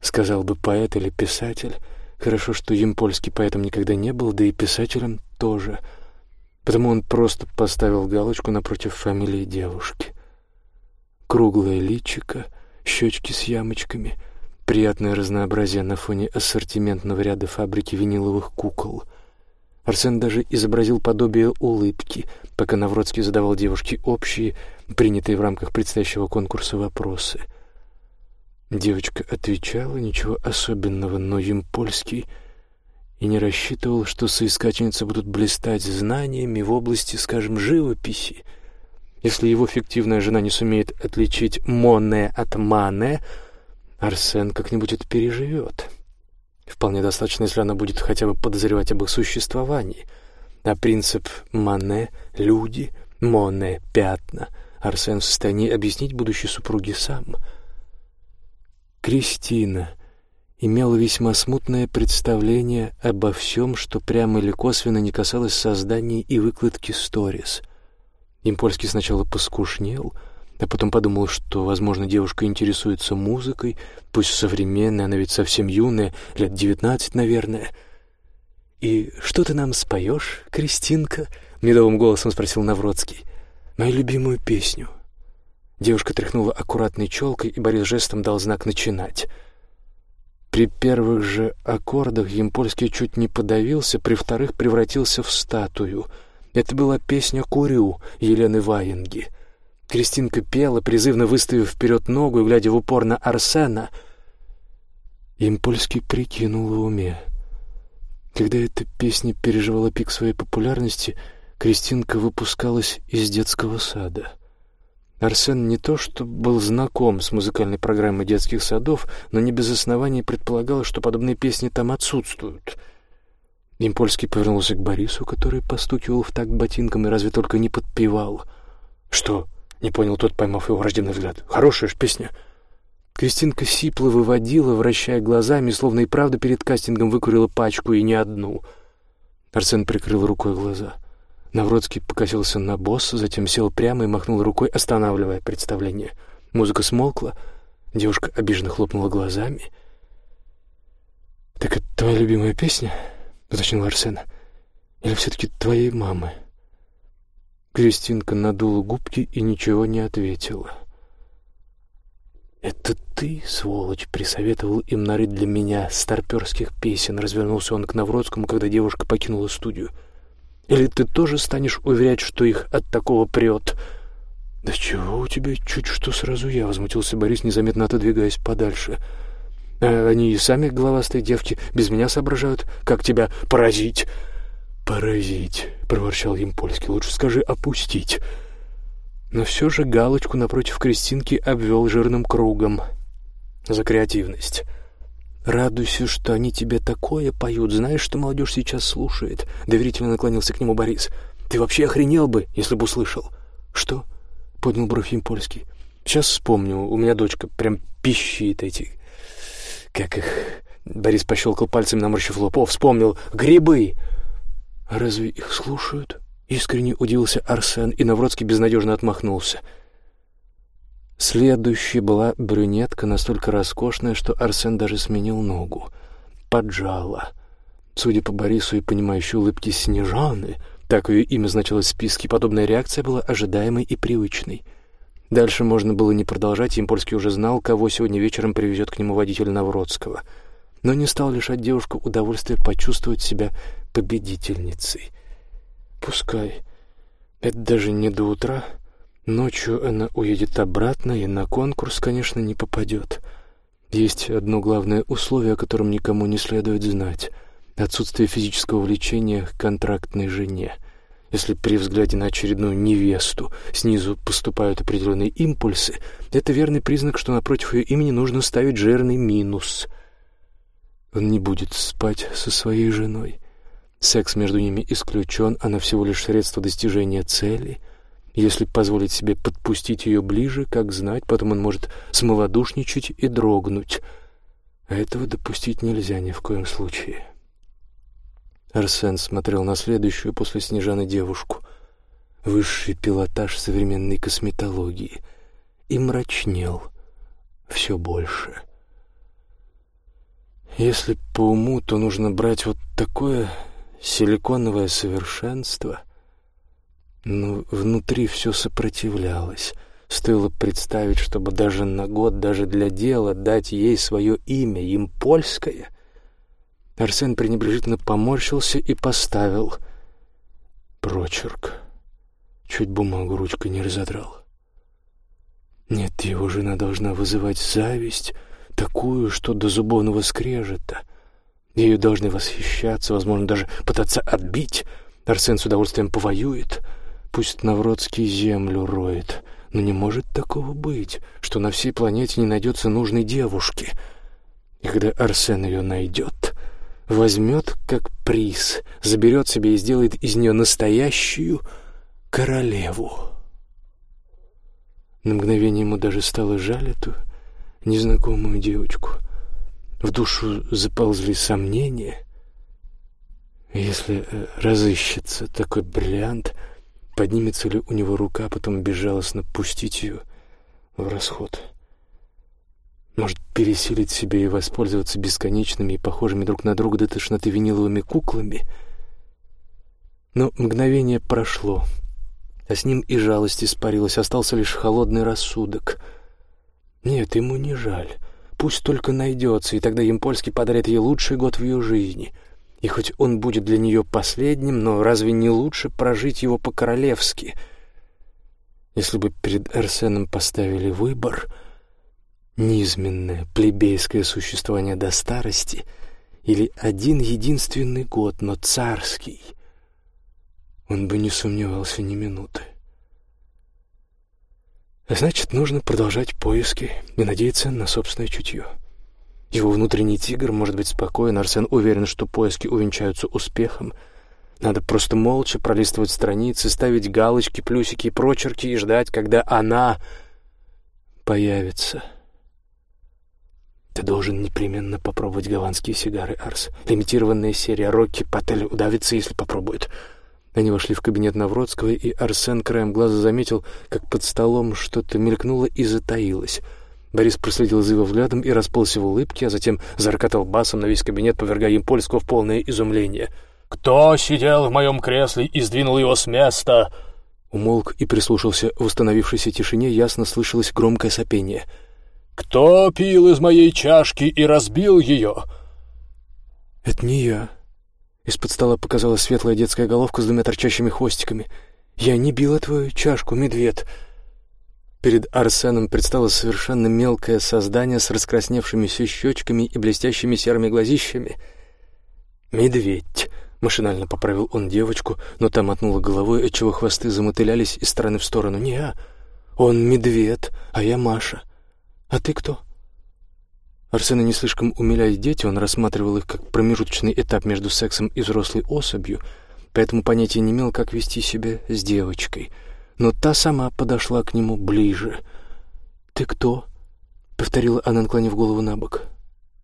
сказал бы поэт или писатель. Хорошо, что им польский поэтом никогда не был, да и писателем тоже. Потому он просто поставил галочку напротив фамилии девушки. Круглое личико, щечки с ямочками — Приятное разнообразие на фоне ассортиментного ряда фабрики виниловых кукол. Арсен даже изобразил подобие улыбки, пока Навродский задавал девушке общие, принятые в рамках предстоящего конкурса вопросы. Девочка отвечала, ничего особенного, но им польский и не рассчитывал, что соискательницы будут блистать знаниями в области, скажем, живописи. Если его фиктивная жена не сумеет отличить «моне» от «мане», Арсен как-нибудь это переживет. Вполне достаточно, если она будет хотя бы подозревать об их существовании. А принцип «мане» — люди, «моне» — пятна. Арсен в состоянии объяснить будущей супруге сам. Кристина имела весьма смутное представление обо всем, что прямо или косвенно не касалось создания и выкладки сторис. Импольский сначала поскушнел — а потом подумал, что, возможно, девушка интересуется музыкой, пусть современной, она ведь совсем юная, лет девятнадцать, наверное. «И что ты нам споешь, Кристинка?» — медовым голосом спросил Навродский. «Мою любимую песню». Девушка тряхнула аккуратной челкой, и Борис жестом дал знак «начинать». При первых же аккордах Емпольский чуть не подавился, при вторых превратился в статую. Это была песня «Курю» Елены Ваенги — Кристинка пела, призывно выставив вперед ногу и глядя в упор на Арсена. Импульский прикинул в уме. Когда эта песня переживала пик своей популярности, Кристинка выпускалась из детского сада. Арсен не то что был знаком с музыкальной программой детских садов, но не без оснований предполагал, что подобные песни там отсутствуют. Импольский повернулся к Борису, который постукивал в такт ботинком и разве только не подпевал. «Что?» Не понял тот, поймав его враждебный взгляд. Хорошая ж песня. Кристинка сипло выводила, вращая глазами, словно и правда перед кастингом выкурила пачку и не одну. Арсен прикрыл рукой глаза. Навродский покосился на босс, затем сел прямо и махнул рукой, останавливая представление. Музыка смолкла, девушка обиженно хлопнула глазами. «Так это твоя любимая песня?» — уточнил Арсен. «Или все-таки твоей мамы?» Кристинка надула губки и ничего не ответила. «Это ты, сволочь, присоветовал им нарыть для меня старперских песен», — развернулся он к Навродскому, когда девушка покинула студию. «Или ты тоже станешь уверять, что их от такого прет?» «Да чего у тебя чуть что сразу я?» — возмутился Борис, незаметно отодвигаясь подальше. «А они и сами, головастые девки, без меня соображают, как тебя поразить». «Поразить», — проворчал им польский, — «лучше скажи «опустить». Но все же галочку напротив Кристинки обвел жирным кругом. За креативность. «Радуйся, что они тебе такое поют. Знаешь, что молодежь сейчас слушает?» Доверительно наклонился к нему Борис. «Ты вообще охренел бы, если бы услышал». «Что?» — поднял бровь им польский. «Сейчас вспомню. У меня дочка прям пищит эти... Как их...» Борис пощелкал пальцами, наморщив лоб. «О, вспомнил! Грибы!» «А разве их слушают?» Искренне удивился Арсен, и Навродский безнадежно отмахнулся. Следующей была брюнетка, настолько роскошная, что Арсен даже сменил ногу. Поджала. Судя по Борису и понимающей улыбке Снежаны, так ее имя значилось в списке, подобная реакция была ожидаемой и привычной. Дальше можно было не продолжать, Импольский уже знал, кого сегодня вечером привезет к нему водитель Навродского. Но не стал лишать девушку удовольствия почувствовать себя победительницей — Пускай. Это даже не до утра. Ночью она уедет обратно и на конкурс, конечно, не попадет. Есть одно главное условие, о котором никому не следует знать — отсутствие физического влечения к контрактной жене. Если при взгляде на очередную невесту снизу поступают определенные импульсы, это верный признак, что напротив ее имени нужно ставить жирный минус. Он не будет спать со своей женой. Секс между ними исключен, она всего лишь средство достижения цели. Если позволить себе подпустить ее ближе, как знать, потом он может смолодушничать и дрогнуть. А этого допустить нельзя ни в коем случае. Арсен смотрел на следующую после Снежаны девушку. Высший пилотаж современной косметологии. И мрачнел все больше. Если по уму, то нужно брать вот такое силиконовое совершенство. Но внутри все сопротивлялось. Стоило представить, чтобы даже на год, даже для дела дать ей свое имя, им польское. Арсен пренебрежительно поморщился и поставил прочерк. Чуть бумагу ручкой не разодрал. Нет, его жена должна вызывать зависть, такую, что до зубовного скрежета — Ею должны восхищаться, возможно, даже пытаться отбить. Арсен с удовольствием повоюет. Пусть Навродский землю роет. Но не может такого быть, что на всей планете не найдется нужной девушки. И когда Арсен ее найдет, возьмет как приз, заберет себе и сделает из нее настоящую королеву. На мгновение ему даже стало жаль эту незнакомую девочку — в душу заползли сомнения. Если э, разыщется такой бриллиант, поднимется ли у него рука потом безжалостно пустить ее в расход? Может, пересилить себе и воспользоваться бесконечными и похожими друг на друга до виниловыми куклами? Но мгновение прошло, а с ним и жалость испарилась, остался лишь холодный рассудок. Нет, ему не жаль. Пусть только найдется, и тогда Емпольский подарит ей лучший год в ее жизни. И хоть он будет для нее последним, но разве не лучше прожить его по-королевски? Если бы перед Эрсеном поставили выбор, низменное плебейское существование до старости или один единственный год, но царский, он бы не сомневался ни минуты. Значит, нужно продолжать поиски и надеяться на собственное чутье. Его внутренний тигр может быть спокоен, Арсен уверен, что поиски увенчаются успехом. Надо просто молча пролистывать страницы, ставить галочки, плюсики и прочерки и ждать, когда она появится. Ты должен непременно попробовать голландские сигары, Арс. Лимитированная серия Рокки Паттель удавится, если попробует. Они вошли в кабинет Навродского, и Арсен краем глаза заметил, как под столом что-то мелькнуло и затаилось. Борис проследил за его взглядом и расплылся в улыбке, а затем зарокотал басом на весь кабинет, повергая им польского в полное изумление. «Кто сидел в моем кресле и сдвинул его с места?» Умолк и прислушался. В установившейся тишине ясно слышалось громкое сопение. «Кто пил из моей чашки и разбил ее?» «Это не я», из-под стола показалась светлая детская головка с двумя торчащими хвостиками. «Я не била твою чашку, медведь!» Перед Арсеном предстало совершенно мелкое создание с раскрасневшимися щечками и блестящими серыми глазищами. «Медведь!» — машинально поправил он девочку, но та мотнула головой, отчего хвосты замотылялись из стороны в сторону. «Не я! Он медведь, а я Маша. А ты кто?» Арсена не слишком умиляя дети, он рассматривал их как промежуточный этап между сексом и взрослой особью, поэтому понятия не имел, как вести себя с девочкой. Но та сама подошла к нему ближе. «Ты кто?» — повторила она, наклонив голову на бок.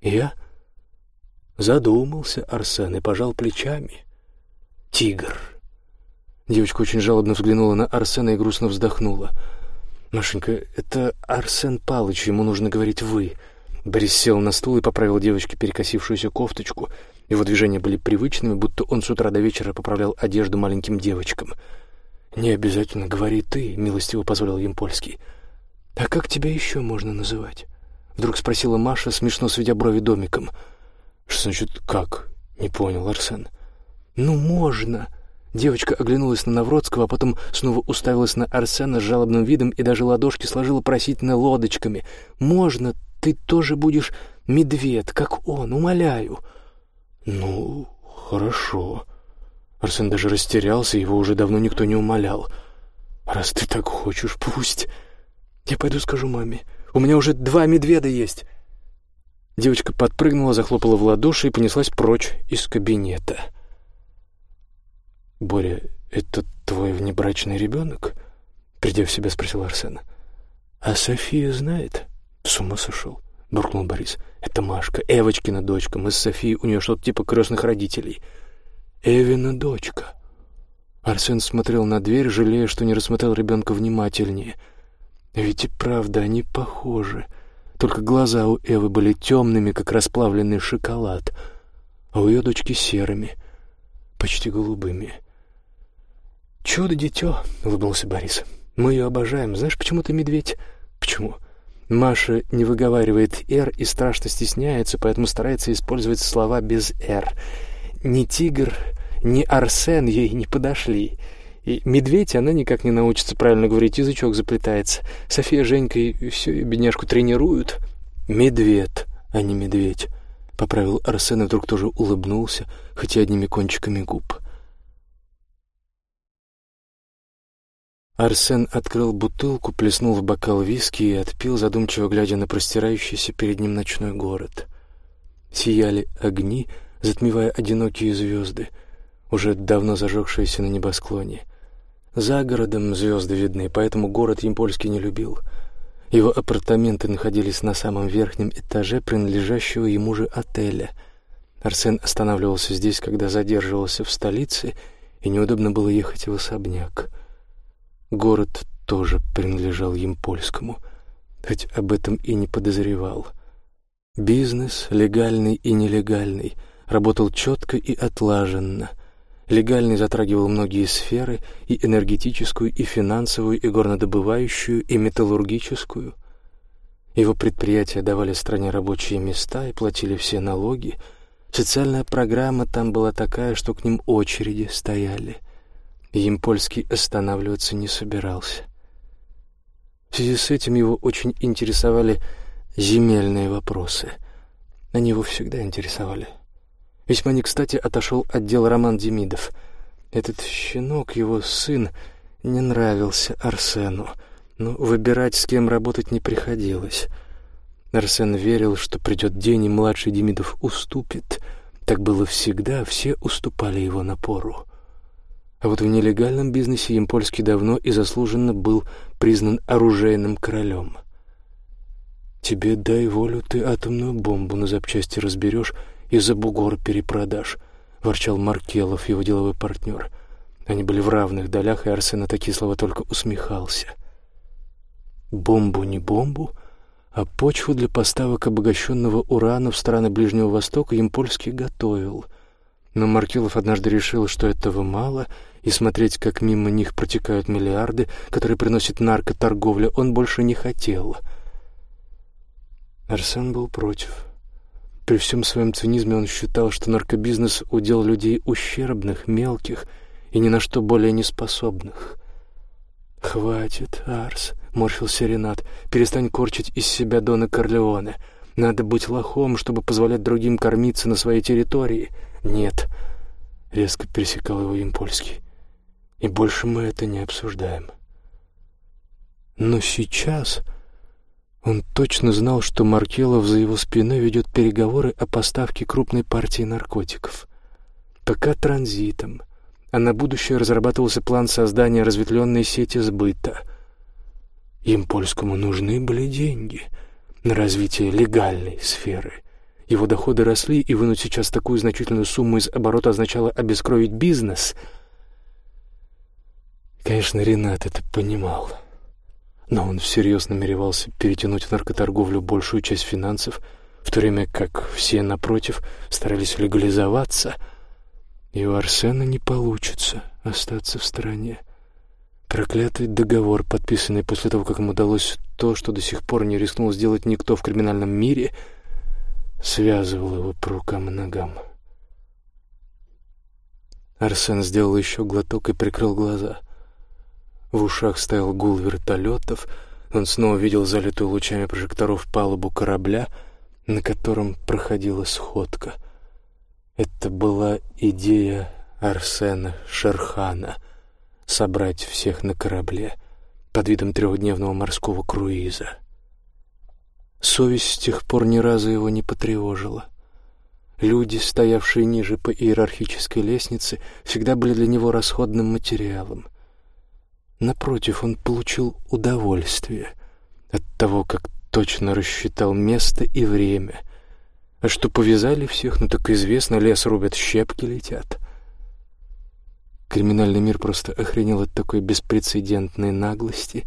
«Я?» Задумался Арсен и пожал плечами. «Тигр». Девочка очень жалобно взглянула на Арсена и грустно вздохнула. «Машенька, это Арсен Палыч, ему нужно говорить «вы». Борис сел на стул и поправил девочке перекосившуюся кофточку. Его движения были привычными, будто он с утра до вечера поправлял одежду маленьким девочкам. «Не обязательно говори ты», — милостиво позволил им польский. «А как тебя еще можно называть?» Вдруг спросила Маша, смешно сведя брови домиком. «Что значит «как»?» — не понял Арсен. «Ну, можно!» Девочка оглянулась на Навродского, а потом снова уставилась на Арсена с жалобным видом и даже ладошки сложила просительно лодочками. «Можно ты тоже будешь медведь, как он, умоляю». «Ну, хорошо». Арсен даже растерялся, его уже давно никто не умолял. «Раз ты так хочешь, пусть. Я пойду скажу маме. У меня уже два медведа есть». Девочка подпрыгнула, захлопала в ладоши и понеслась прочь из кабинета. «Боря, это твой внебрачный ребенок?» Придя в себя, спросил Арсен. «А София знает?» «С ума сошел?» — буркнул Борис. «Это Машка, Эвочкина дочка. Мы с Софией, у нее что-то типа крестных родителей». «Эвина дочка». Арсен смотрел на дверь, жалея, что не рассмотрел ребенка внимательнее. Ведь и правда, они похожи. Только глаза у Эвы были темными, как расплавленный шоколад, а у ее дочки серыми, почти голубыми. «Чудо-дитё», — улыбнулся Борис. «Мы ее обожаем. Знаешь, почему ты медведь?» «Почему?» Маша не выговаривает «р» и страшно стесняется, поэтому старается использовать слова без «р». Ни «тигр», ни «арсен» ей не подошли. И «медведь» она никак не научится правильно говорить, язычок заплетается. София все, и бедняжку тренируют. «Медведь», а не «медведь», — поправил Арсен и вдруг тоже улыбнулся, хотя одними кончиками губ. Арсен открыл бутылку, плеснул в бокал виски и отпил, задумчиво глядя на простирающийся перед ним ночной город. Сияли огни, затмевая одинокие звезды, уже давно зажегшиеся на небосклоне. За городом звезды видны, поэтому город Емпольский не любил. Его апартаменты находились на самом верхнем этаже принадлежащего ему же отеля. Арсен останавливался здесь, когда задерживался в столице, и неудобно было ехать в особняк. Город тоже принадлежал Емпольскому, хоть об этом и не подозревал. Бизнес, легальный и нелегальный, работал четко и отлаженно. Легальный затрагивал многие сферы, и энергетическую, и финансовую, и горнодобывающую, и металлургическую. Его предприятия давали стране рабочие места и платили все налоги. Социальная программа там была такая, что к ним очереди стояли — Емпольский останавливаться не собирался. В связи с этим его очень интересовали земельные вопросы. Они его всегда интересовали. Весьма не кстати отошел отдел Роман Демидов. Этот щенок, его сын, не нравился Арсену, но выбирать, с кем работать, не приходилось. Арсен верил, что придет день, и младший Демидов уступит. Так было всегда, все уступали его напору. А вот в нелегальном бизнесе Емпольский давно и заслуженно был признан оружейным королем. тебе дай волю, ты атомную бомбу на запчасти разберешь и за бугор перепродашь», — ворчал Маркелов, его деловой партнер. Они были в равных долях, и Арсен на такие слова только усмехался. Бомбу не бомбу, а почву для поставок обогащенного урана в страны Ближнего Востока им польский готовил. Но Маркелов однажды решил, что этого мало, и смотреть, как мимо них протекают миллиарды, которые приносит наркоторговля, он больше не хотел. Арсен был против. При всем своем цинизме он считал, что наркобизнес — удел людей ущербных, мелких — и ни на что более не способных. «Хватит, Арс», — морщился Ренат, — «перестань корчить из себя Дона Корлеоне. Надо быть лохом, чтобы позволять другим кормиться на своей территории». «Нет», — резко пересекал его Импольский, — «и больше мы это не обсуждаем». Но сейчас он точно знал, что Маркелов за его спиной ведет переговоры о поставке крупной партии наркотиков. Пока транзитом, а на будущее разрабатывался план создания разветвленной сети сбыта. Им польскому нужны были деньги на развитие легальной сферы. Его доходы росли, и вынуть сейчас такую значительную сумму из оборота означало обескровить бизнес. Конечно, Ренат это понимал. Но он всерьез намеревался перетянуть в наркоторговлю большую часть финансов, в то время как все, напротив, старались легализоваться — и у Арсена не получится остаться в стороне. Проклятый договор, подписанный после того, как ему удалось то, что до сих пор не рискнул сделать никто в криминальном мире, связывал его по рукам и ногам. Арсен сделал еще глоток и прикрыл глаза. В ушах стоял гул вертолетов, он снова видел залитую лучами прожекторов палубу корабля, на котором проходила сходка — это была идея Арсена Шерхана — собрать всех на корабле под видом трехдневного морского круиза. Совесть с тех пор ни разу его не потревожила. Люди, стоявшие ниже по иерархической лестнице, всегда были для него расходным материалом. Напротив, он получил удовольствие от того, как точно рассчитал место и время, а что повязали всех, ну так известно, лес рубят, щепки летят. Криминальный мир просто охренел от такой беспрецедентной наглости,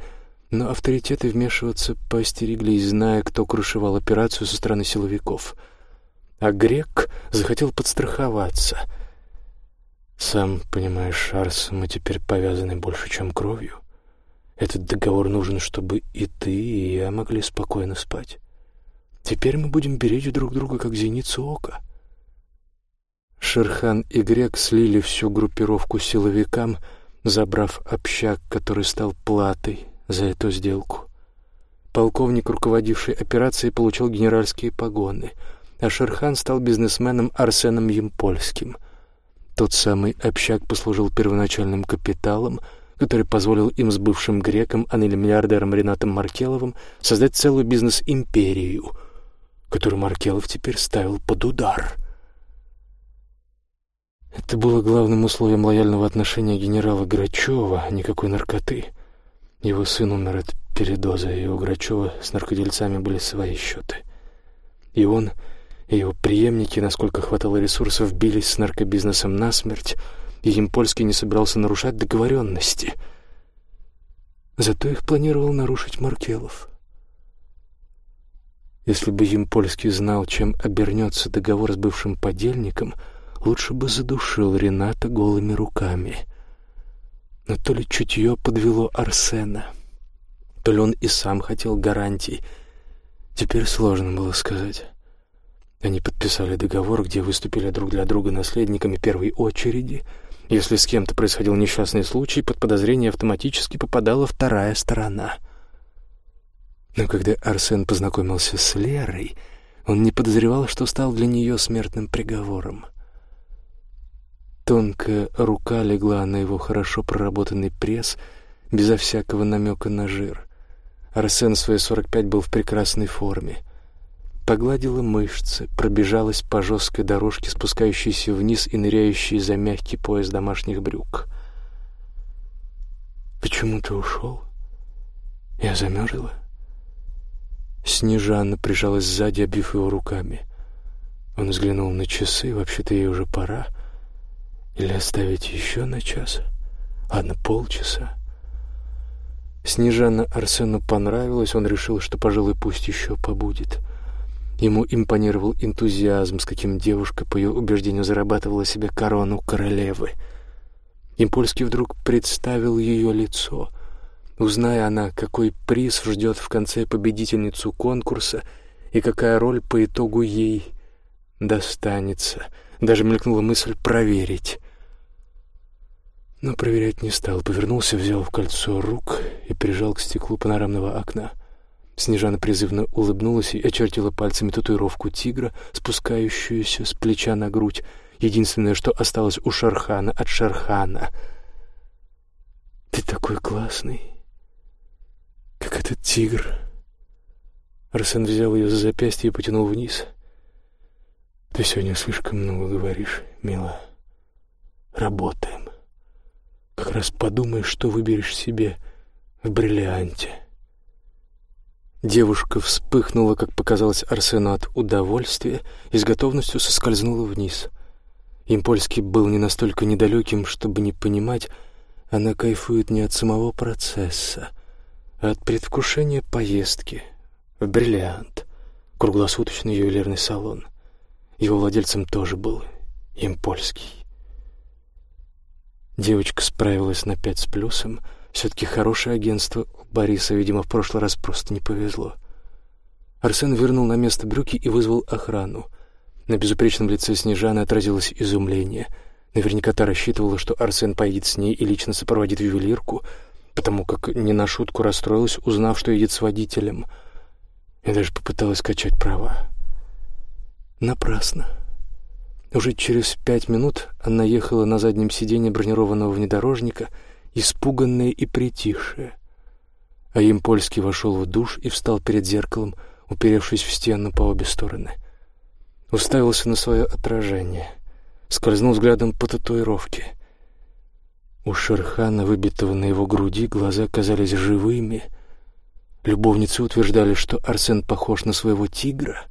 но авторитеты вмешиваться поостереглись, зная, кто крышевал операцию со стороны силовиков. А Грек захотел подстраховаться. «Сам понимаешь, Арс, мы теперь повязаны больше, чем кровью. Этот договор нужен, чтобы и ты, и я могли спокойно спать». Теперь мы будем беречь друг друга, как зеницу ока. Шерхан и Грек слили всю группировку силовикам, забрав общак, который стал платой за эту сделку. Полковник, руководивший операцией, получил генеральские погоны, а Шерхан стал бизнесменом Арсеном Емпольским. Тот самый общак послужил первоначальным капиталом, который позволил им с бывшим греком, а ныне миллиардером Ренатом Маркеловым, создать целую бизнес-империю — который Маркелов теперь ставил под удар. Это было главным условием лояльного отношения генерала Грачева, никакой наркоты. Его сын умер от передоза, и у Грачева с наркодельцами были свои счеты. И он, и его преемники, насколько хватало ресурсов, бились с наркобизнесом насмерть, и им польский не собирался нарушать договоренности. Зато их планировал нарушить Маркелов. Если бы Емпольский знал, чем обернется договор с бывшим подельником, лучше бы задушил Рената голыми руками. Но то ли чутье подвело Арсена, то ли он и сам хотел гарантий. Теперь сложно было сказать. Они подписали договор, где выступили друг для друга наследниками первой очереди. Если с кем-то происходил несчастный случай, под подозрение автоматически попадала вторая сторона — но когда Арсен познакомился с Лерой, он не подозревал, что стал для нее смертным приговором. Тонкая рука легла на его хорошо проработанный пресс, безо всякого намека на жир. Арсен в свои сорок пять был в прекрасной форме. Погладила мышцы, пробежалась по жесткой дорожке, спускающейся вниз и ныряющей за мягкий пояс домашних брюк. «Почему ты ушел? Я замерзла?» Снежана прижалась сзади, обвив его руками. Он взглянул на часы, вообще-то ей уже пора. Или оставить еще на час? Ладно, полчаса. Снежана Арсену понравилось, он решил, что, пожалуй, пусть еще побудет. Ему импонировал энтузиазм, с каким девушка, по ее убеждению, зарабатывала себе корону королевы. Импольский вдруг представил ее лицо. Узная она, какой приз ждет в конце победительницу конкурса и какая роль по итогу ей достанется. Даже мелькнула мысль проверить. Но проверять не стал. Повернулся, взял в кольцо рук и прижал к стеклу панорамного окна. Снежана призывно улыбнулась и очертила пальцами татуировку тигра, спускающуюся с плеча на грудь. Единственное, что осталось у Шархана от Шархана. «Ты такой классный, как этот тигр». Арсен взял ее за запястье и потянул вниз. «Ты сегодня слишком много говоришь, мила. Работаем». Как раз подумай, что выберешь себе в бриллианте. Девушка вспыхнула, как показалось Арсену от удовольствия, и с готовностью соскользнула вниз. Импольский был не настолько недалеким, чтобы не понимать, она кайфует не от самого процесса, а от предвкушения поездки в бриллиант, круглосуточный ювелирный салон. Его владельцем тоже был Импольский. Девочка справилась на пять с плюсом. Все-таки хорошее агентство. Бориса, видимо, в прошлый раз просто не повезло. Арсен вернул на место брюки и вызвал охрану. На безупречном лице Снежаны отразилось изумление. Наверняка та рассчитывала, что Арсен поедет с ней и лично сопроводит ювелирку, потому как не на шутку расстроилась, узнав, что едет с водителем. И даже попыталась качать права. Напрасно. Уже через пять минут она ехала на заднем сиденье бронированного внедорожника, испуганная и притихшая. А им польский вошел в душ и встал перед зеркалом, уперевшись в стену по обе стороны. Уставился на свое отражение, скользнул взглядом по татуировке. У Шерхана, выбитого на его груди, глаза казались живыми. Любовницы утверждали, что Арсен похож на своего тигра —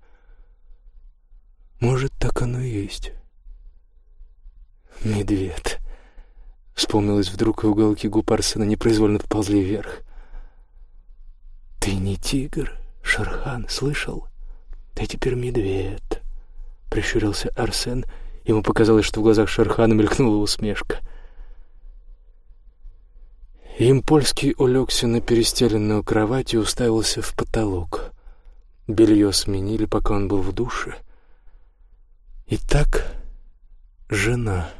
может, так оно и есть. Медведь. Вспомнилось вдруг, и уголки губ Арсена непроизвольно поползли вверх. «Ты не тигр, Шархан, слышал? Ты теперь медведь», — прищурился Арсен. Ему показалось, что в глазах Шархана мелькнула усмешка. Им польский улегся на перестеленную кровать и уставился в потолок. Белье сменили, пока он был в душе — Итак, жена.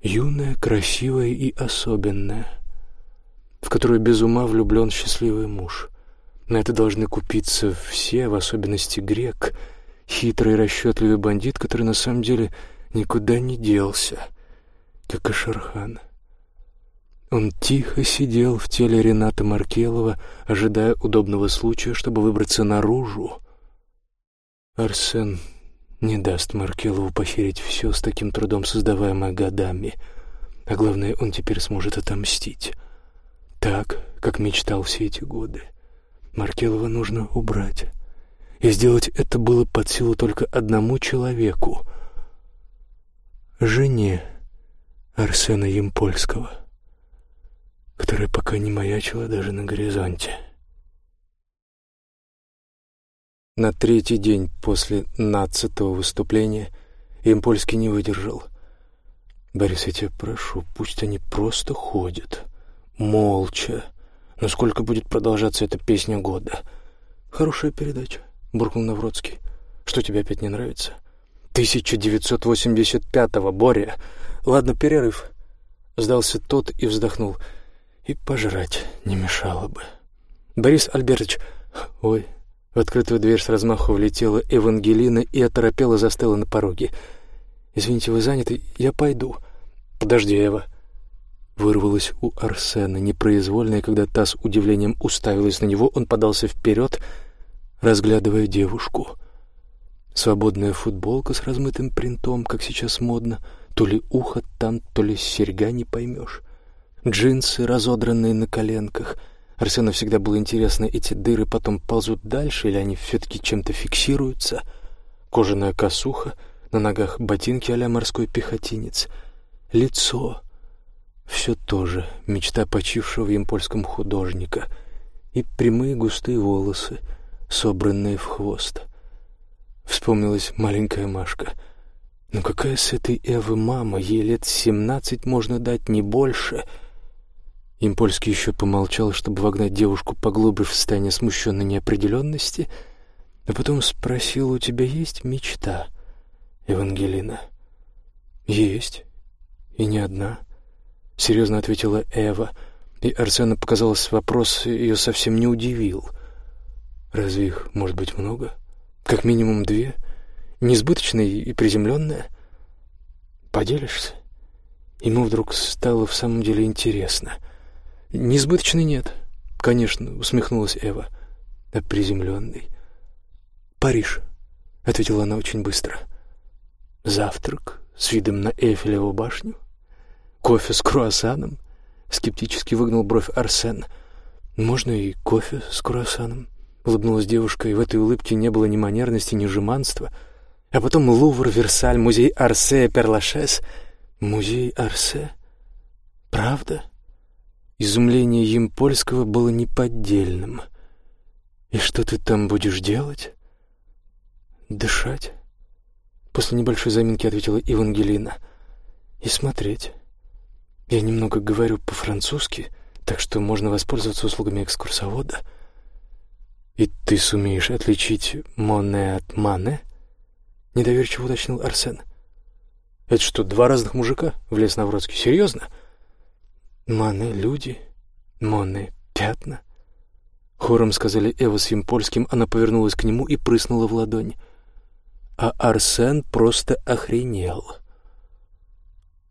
Юная, красивая и особенная, в которую без ума влюблен счастливый муж. На это должны купиться все, в особенности грек, хитрый и расчетливый бандит, который на самом деле никуда не делся, как и Шархан. Он тихо сидел в теле Рената Маркелова, ожидая удобного случая, чтобы выбраться наружу. Арсен не даст Маркелову похерить все с таким трудом создаваемое годами. А главное, он теперь сможет отомстить. Так, как мечтал все эти годы. Маркелова нужно убрать. И сделать это было под силу только одному человеку — жене Арсена Емпольского, которая пока не маячила даже на горизонте. На третий день после нацатого выступления Импольский не выдержал. «Борис, я тебя прошу, пусть они просто ходят. Молча. Но сколько будет продолжаться эта песня года?» «Хорошая передача», — буркнул Навродский. «Что тебе опять не нравится?» «1985-го, Боря. Ладно, перерыв». Сдался тот и вздохнул. «И пожрать не мешало бы». «Борис Альбертович...» «Ой, в открытую дверь с размаху влетела Евангелина и оторопела застыла на пороге. «Извините, вы заняты? Я пойду». «Подожди, Эва». Вырвалась у Арсена непроизвольно, и когда та с удивлением уставилась на него, он подался вперед, разглядывая девушку. Свободная футболка с размытым принтом, как сейчас модно, то ли ухо там, то ли серьга, не поймешь. Джинсы, разодранные на коленках — Арсену всегда было интересно, эти дыры потом ползут дальше или они все-таки чем-то фиксируются. Кожаная косуха, на ногах ботинки а морской пехотинец. Лицо. Все то же, мечта почившего в ямпольском художника. И прямые густые волосы, собранные в хвост. Вспомнилась маленькая Машка. Ну какая с этой Эвы мама? Ей лет семнадцать можно дать, не больше — Импольский еще помолчал, чтобы вогнать девушку поглубже в состояние смущенной неопределенности, а потом спросил, «У тебя есть мечта, Евангелина?» «Есть. И не одна», — серьезно ответила Эва, и Арсену показалось, вопрос ее совсем не удивил. «Разве их может быть много? Как минимум две? Несбыточная и приземленная? Поделишься?» Ему вдруг стало в самом деле интересно — «Несбыточный нет». «Конечно», — усмехнулась Эва. «А приземленный?» «Париж», — ответила она очень быстро. «Завтрак с видом на Эйфелеву башню? Кофе с круассаном?» — скептически выгнул бровь Арсен. «Можно и кофе с круассаном», — улыбнулась девушка, и в этой улыбке не было ни манерности, ни жеманства. А потом Лувр, Версаль, музей Арсе, Перлашес. Музей Арсе? Правда?» Изумление Емпольского было неподдельным. «И что ты там будешь делать?» «Дышать», — после небольшой заминки ответила Евангелина. «И смотреть. Я немного говорю по-французски, так что можно воспользоваться услугами экскурсовода». «И ты сумеешь отличить Моне от Мане?» — недоверчиво уточнил Арсен. «Это что, два разных мужика?» — влез Навродский. «Серьезно?» «Маны — люди, Моны — пятна». Хором сказали Эва с Емпольским, она повернулась к нему и прыснула в ладонь. А Арсен просто охренел.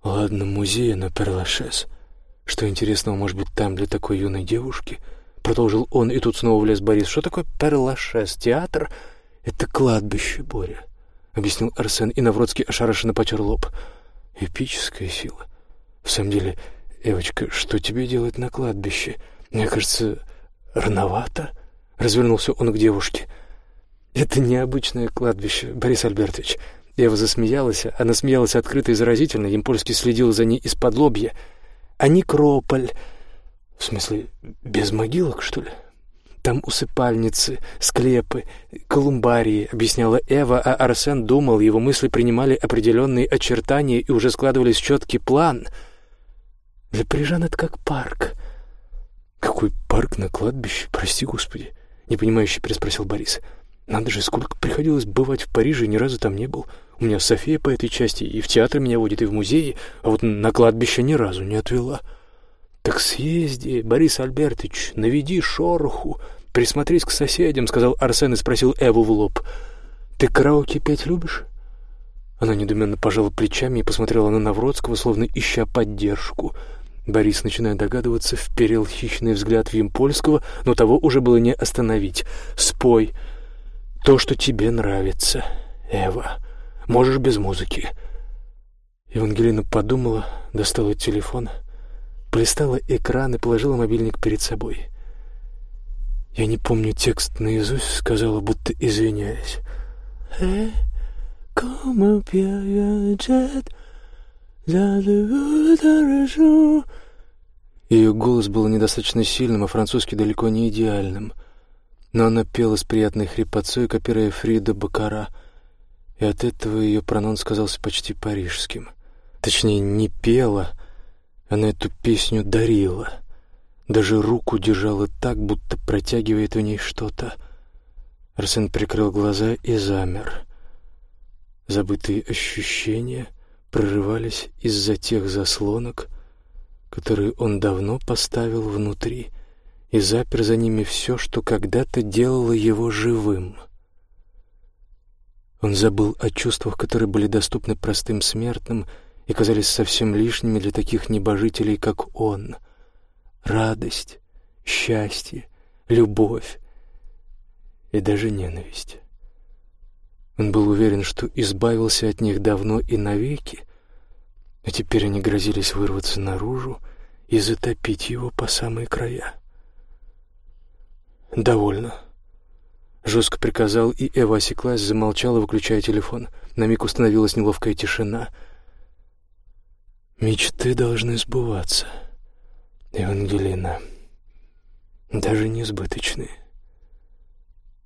«Ладно, музей на Перлашес. Что интересного может быть там для такой юной девушки?» Продолжил он, и тут снова влез Борис. «Что такое Перлашес? Театр? Это кладбище, Боря», — объяснил Арсен, и Навродский ошарашенно потер лоб. «Эпическая сила. В самом деле, «Эвочка, что тебе делать на кладбище? Мне кажется, рановато». Развернулся он к девушке. «Это необычное кладбище, Борис Альбертович». Ева засмеялась, она смеялась открыто и заразительно, Емпольский следил за ней из-под лобья. «А некрополь...» «В смысле, без могилок, что ли?» «Там усыпальницы, склепы, колумбарии», — объясняла Эва, а Арсен думал, его мысли принимали определенные очертания и уже складывались четкий план — парижан это как парк. Какой парк на кладбище, прости господи, непонимающе переспросил Борис. Надо же, сколько приходилось бывать в Париже, ни разу там не был. У меня София по этой части и в театр меня водит, и в музей, а вот на кладбище ни разу не отвела. Так съезди, Борис Альбертович, наведи шороху, присмотрись к соседям, сказал Арсен и спросил Эву в лоб. Ты караоке петь любишь? Она недуменно пожала плечами и посмотрела на Навродского, словно ища поддержку — Борис, начиная догадываться, вперил хищный взгляд в Емпольского, но того уже было не остановить. «Спой то, что тебе нравится, Эва. Можешь без музыки». Евангелина подумала, достала телефон, полистала экран и положила мобильник перед собой. «Я не помню текст наизусть», — сказала, будто извиняясь. «Э, comment pierre ее голос был недостаточно сильным, а французский далеко не идеальным. Но она пела с приятной хрипотцой, копируя Фрида Бакара, и от этого ее прононс казался почти парижским. Точнее, не пела, она эту песню дарила. Даже руку держала так, будто протягивает в ней что-то. Арсен прикрыл глаза и замер. Забытые ощущения прорывались из-за тех заслонок, которые он давно поставил внутри, и запер за ними все, что когда-то делало его живым. Он забыл о чувствах, которые были доступны простым смертным и казались совсем лишними для таких небожителей, как он. Радость, счастье, любовь и даже ненависть. Он был уверен, что избавился от них давно и навеки, а теперь они грозились вырваться наружу и затопить его по самые края. «Довольно», — жестко приказал, и Эва осеклась, замолчала, выключая телефон. На миг установилась неловкая тишина. «Мечты должны сбываться, Евангелина, даже несбыточные.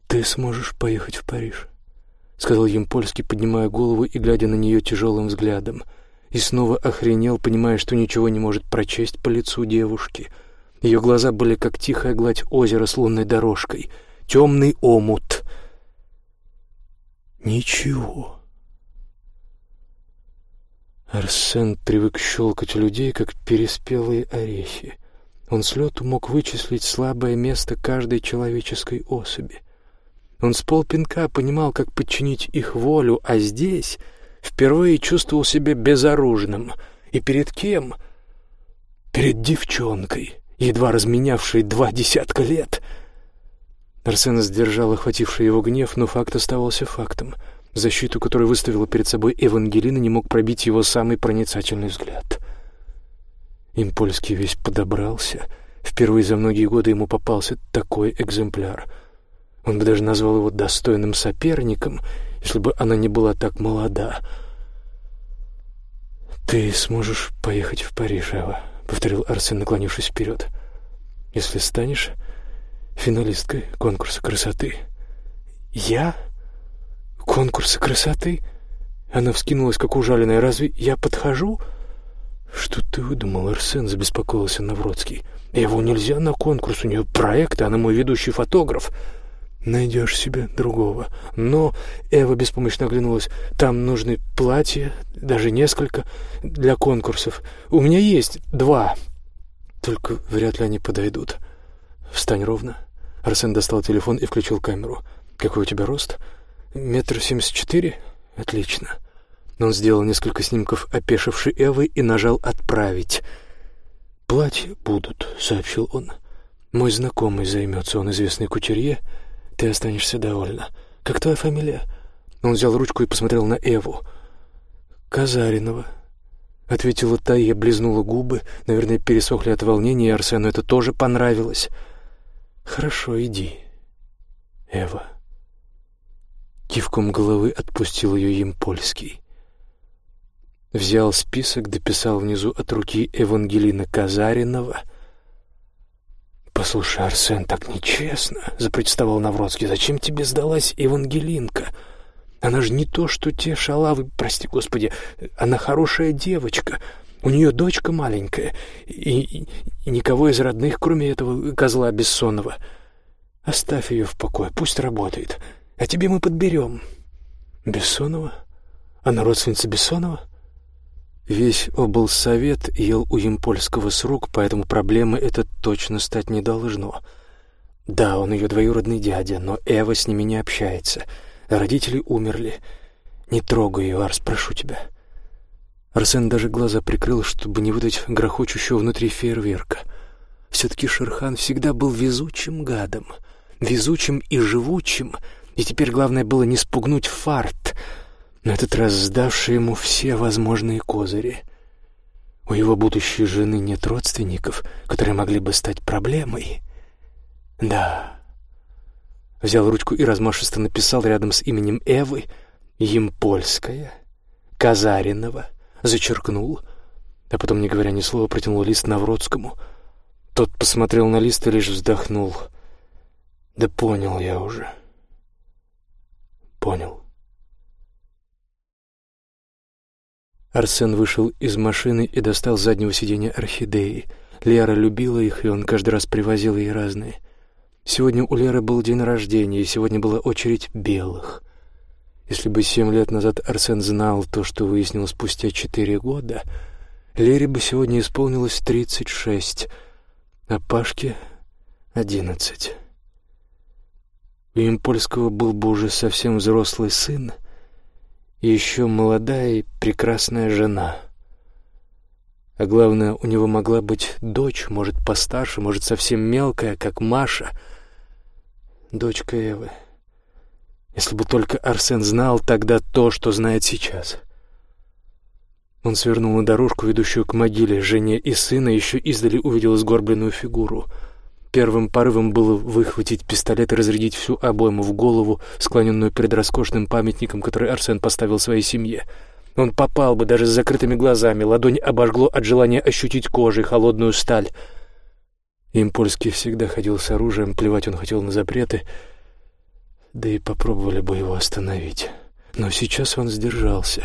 Ты сможешь поехать в Париж», — сказал Емпольский, поднимая голову и глядя на нее тяжелым взглядом. И снова охренел, понимая, что ничего не может прочесть по лицу девушки — ее глаза были как тихая гладь озера с лунной дорожкой. Темный омут. Ничего. Арсен привык щелкать людей, как переспелые орехи. Он с лету мог вычислить слабое место каждой человеческой особи. Он с полпинка понимал, как подчинить их волю, а здесь впервые чувствовал себя безоружным. И перед кем? Перед девчонкой едва разменявший два десятка лет. Арсен сдержал охвативший его гнев, но факт оставался фактом. Защиту, которую выставила перед собой Евангелина, не мог пробить его самый проницательный взгляд. Импольский весь подобрался. Впервые за многие годы ему попался такой экземпляр. Он бы даже назвал его достойным соперником, если бы она не была так молода. «Ты сможешь поехать в Париж, Эва?» повторил Арсен, наклонившись вперед. «Если станешь финалисткой конкурса красоты». «Я? Конкурса красоты?» Она вскинулась, как ужаленная. «Разве я подхожу?» «Что ты выдумал, Арсен?» — забеспокоился Навродский. «Его нельзя на конкурс, у нее проект, она мой ведущий фотограф». «Найдешь себе другого». Но Эва беспомощно оглянулась. «Там нужны платья, даже несколько, для конкурсов. У меня есть два, только вряд ли они подойдут. Встань ровно». Арсен достал телефон и включил камеру. «Какой у тебя рост?» «Метр семьдесят четыре? Отлично». Он сделал несколько снимков опешившей Эвы и нажал «Отправить». «Платья будут», — сообщил он. «Мой знакомый займется, он известный кутюрье». Ты останешься довольна. Как твоя фамилия?» Он взял ручку и посмотрел на Эву. «Казаринова», — ответила та и облизнула губы. Наверное, пересохли от волнения, и Арсену это тоже понравилось. «Хорошо, иди, Эва». Кивком головы отпустил ее им польский. Взял список, дописал внизу от руки Евангелина Казаринова — «Послушай, Арсен, так нечестно», — запротестовал Навродский. «Зачем тебе сдалась Евангелинка? Она же не то, что те шалавы, прости господи, она хорошая девочка. У нее дочка маленькая, и, и, и никого из родных, кроме этого козла Бессонова. Оставь ее в покое, пусть работает, а тебе мы подберем». «Бессонова? Она родственница Бессонова?» Весь облсовет ел у Емпольского с рук, поэтому проблемы это точно стать не должно. Да, он ее двоюродный дядя, но Эва с ними не общается. Родители умерли. Не трогай ее, Арс, прошу тебя. Арсен даже глаза прикрыл, чтобы не выдать грохочущего внутри фейерверка. Все-таки Шерхан всегда был везучим гадом. Везучим и живучим, и теперь главное было не спугнуть фарт — на этот раз сдавший ему все возможные козыри. У его будущей жены нет родственников, которые могли бы стать проблемой. Да. Взял ручку и размашисто написал рядом с именем Эвы «Емпольская», «Казаринова», зачеркнул, а потом, не говоря ни слова, протянул лист Навродскому. Тот посмотрел на лист и лишь вздохнул. «Да понял я уже. Понял». Арсен вышел из машины и достал заднего сиденья орхидеи. Лера любила их, и он каждый раз привозил ей разные. Сегодня у Леры был день рождения, и сегодня была очередь белых. Если бы семь лет назад Арсен знал то, что выяснил спустя четыре года, Лере бы сегодня исполнилось тридцать шесть, а Пашке — одиннадцать. У Импольского был бы уже совсем взрослый сын — еще молодая и прекрасная жена. А главное, у него могла быть дочь, может, постарше, может, совсем мелкая, как Маша. Дочка Эвы. Если бы только Арсен знал тогда то, что знает сейчас. Он свернул на дорожку, ведущую к могиле. Жене и сына еще издали увидел сгорбленную фигуру. Первым порывом было выхватить пистолет и разрядить всю обойму в голову, склоненную перед роскошным памятником, который Арсен поставил своей семье. Он попал бы даже с закрытыми глазами, ладонь обожгло от желания ощутить кожей холодную сталь. Импольский всегда ходил с оружием, плевать он хотел на запреты, да и попробовали бы его остановить. Но сейчас он сдержался,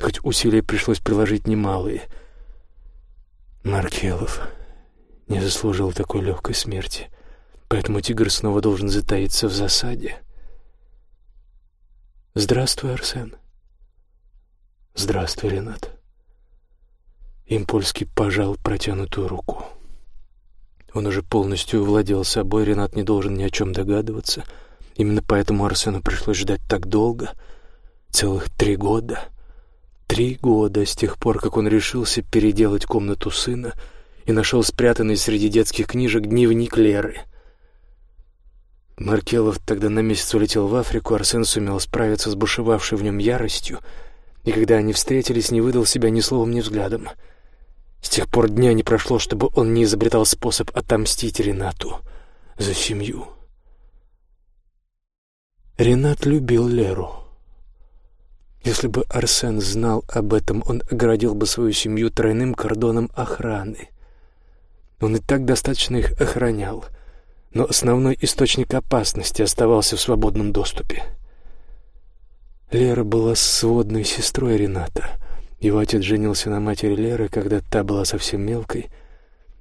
хоть усилий пришлось приложить немалые. Маркелов не заслужил такой легкой смерти, поэтому тигр снова должен затаиться в засаде. «Здравствуй, Арсен». «Здравствуй, Ренат». Импульский пожал протянутую руку. Он уже полностью владел собой, Ренат не должен ни о чем догадываться. Именно поэтому Арсену пришлось ждать так долго, целых три года. Три года с тех пор, как он решился переделать комнату сына — и нашел спрятанный среди детских книжек дневник Леры. Маркелов тогда на месяц улетел в Африку, Арсен сумел справиться с бушевавшей в нем яростью, и когда они встретились, не выдал себя ни словом, ни взглядом. С тех пор дня не прошло, чтобы он не изобретал способ отомстить Ренату за семью. Ренат любил Леру. Если бы Арсен знал об этом, он оградил бы свою семью тройным кордоном охраны — он и так достаточно их охранял, но основной источник опасности оставался в свободном доступе. Лера была сводной сестрой Рената. Его отец женился на матери Леры, когда та была совсем мелкой.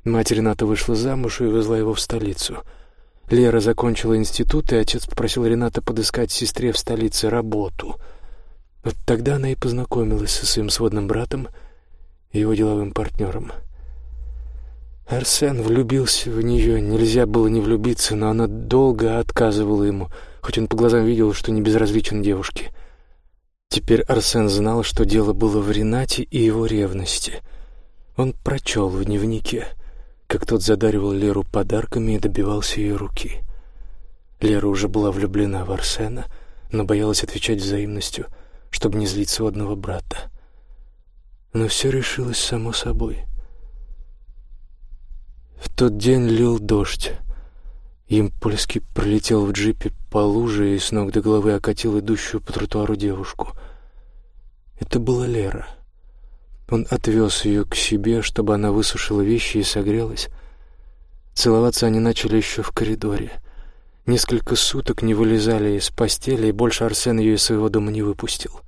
Мать Рената вышла замуж и везла его в столицу. Лера закончила институт, и отец попросил Рената подыскать сестре в столице работу. Вот тогда она и познакомилась со своим сводным братом и его деловым партнером — Арсен влюбился в нее, нельзя было не влюбиться, но она долго отказывала ему, хоть он по глазам видел, что не безразличен девушке. Теперь Арсен знал, что дело было в Ренате и его ревности. Он прочел в дневнике, как тот задаривал Леру подарками и добивался ее руки. Лера уже была влюблена в Арсена, но боялась отвечать взаимностью, чтобы не злить сводного брата. Но все решилось само собой — в тот день лил дождь. Импульский пролетел в джипе по луже и с ног до головы окатил идущую по тротуару девушку. Это была Лера. Он отвез ее к себе, чтобы она высушила вещи и согрелась. Целоваться они начали еще в коридоре. Несколько суток не вылезали из постели, и больше Арсен ее из своего дома не выпустил.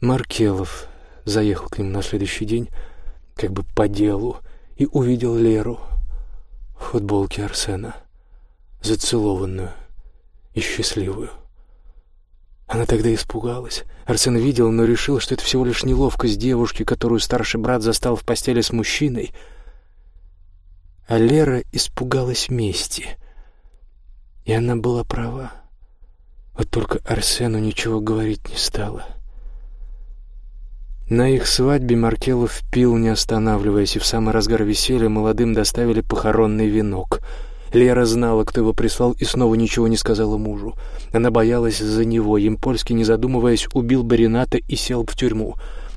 Маркелов заехал к ним на следующий день, как бы по делу, и увидел Леру в футболке Арсена, зацелованную и счастливую. Она тогда испугалась. Арсен видел, но решил, что это всего лишь неловкость девушки, которую старший брат застал в постели с мужчиной. А Лера испугалась мести. И она была права. Вот только Арсену ничего говорить не стала. — на их свадьбе Маркелов пил, не останавливаясь, и в самый разгар веселья молодым доставили похоронный венок. Лера знала, кто его прислал, и снова ничего не сказала мужу. Она боялась за него. Импольский, не задумываясь, убил бы Рената и сел в тюрьму.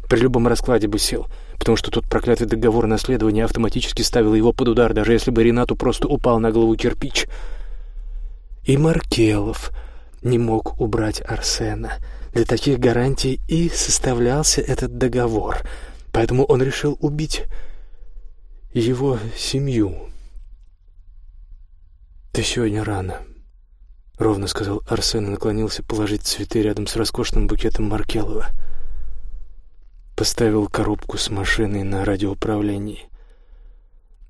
При любом раскладе бы сел, потому что тот проклятый договор наследования автоматически ставил его под удар, даже если бы Ренату просто упал на голову кирпич. И Маркелов не мог убрать Арсена — для таких гарантий и составлялся этот договор. Поэтому он решил убить его семью. «Ты сегодня рано», — ровно сказал Арсен и наклонился положить цветы рядом с роскошным букетом Маркелова. Поставил коробку с машиной на радиоуправлении.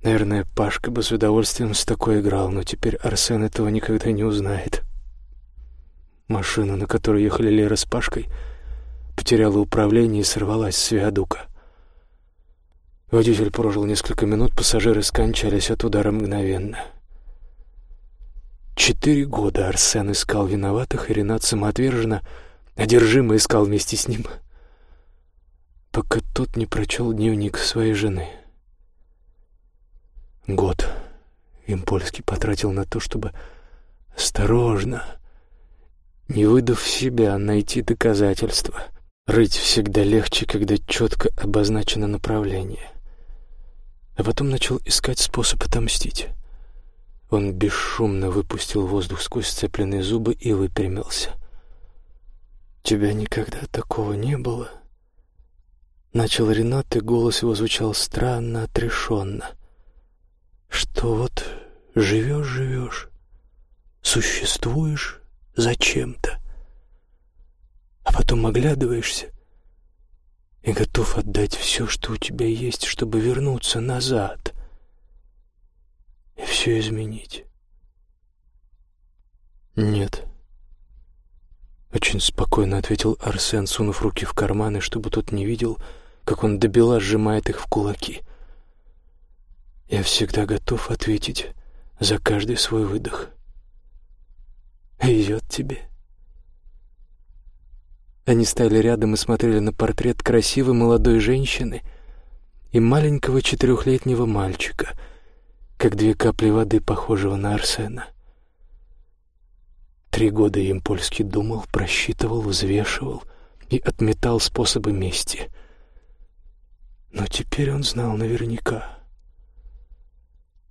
Наверное, Пашка бы с удовольствием с такой играл, но теперь Арсен этого никогда не узнает. Машина, на которой ехали Лера с Пашкой, потеряла управление и сорвалась с виадука. Водитель прожил несколько минут, пассажиры скончались от удара мгновенно. Четыре года Арсен искал виноватых, и Ренат самоотверженно, одержимо искал вместе с ним, пока тот не прочел дневник своей жены. Год Импольский потратил на то, чтобы осторожно, не выдав себя, найти доказательства. Рыть всегда легче, когда четко обозначено направление. А потом начал искать способ отомстить. Он бесшумно выпустил воздух сквозь сцепленные зубы и выпрямился. «Тебя никогда такого не было?» Начал Ренат, и голос его звучал странно, отрешенно. «Что вот живешь-живешь, существуешь зачем-то, а потом оглядываешься и готов отдать все, что у тебя есть, чтобы вернуться назад и все изменить. «Нет», — очень спокойно ответил Арсен, сунув руки в карманы, чтобы тот не видел, как он добела сжимает их в кулаки. «Я всегда готов ответить за каждый свой выдох. Везет тебе». Они стояли рядом и смотрели на портрет красивой молодой женщины и маленького четырехлетнего мальчика, как две капли воды, похожего на Арсена. Три года им польский думал, просчитывал, взвешивал и отметал способы мести. Но теперь он знал наверняка.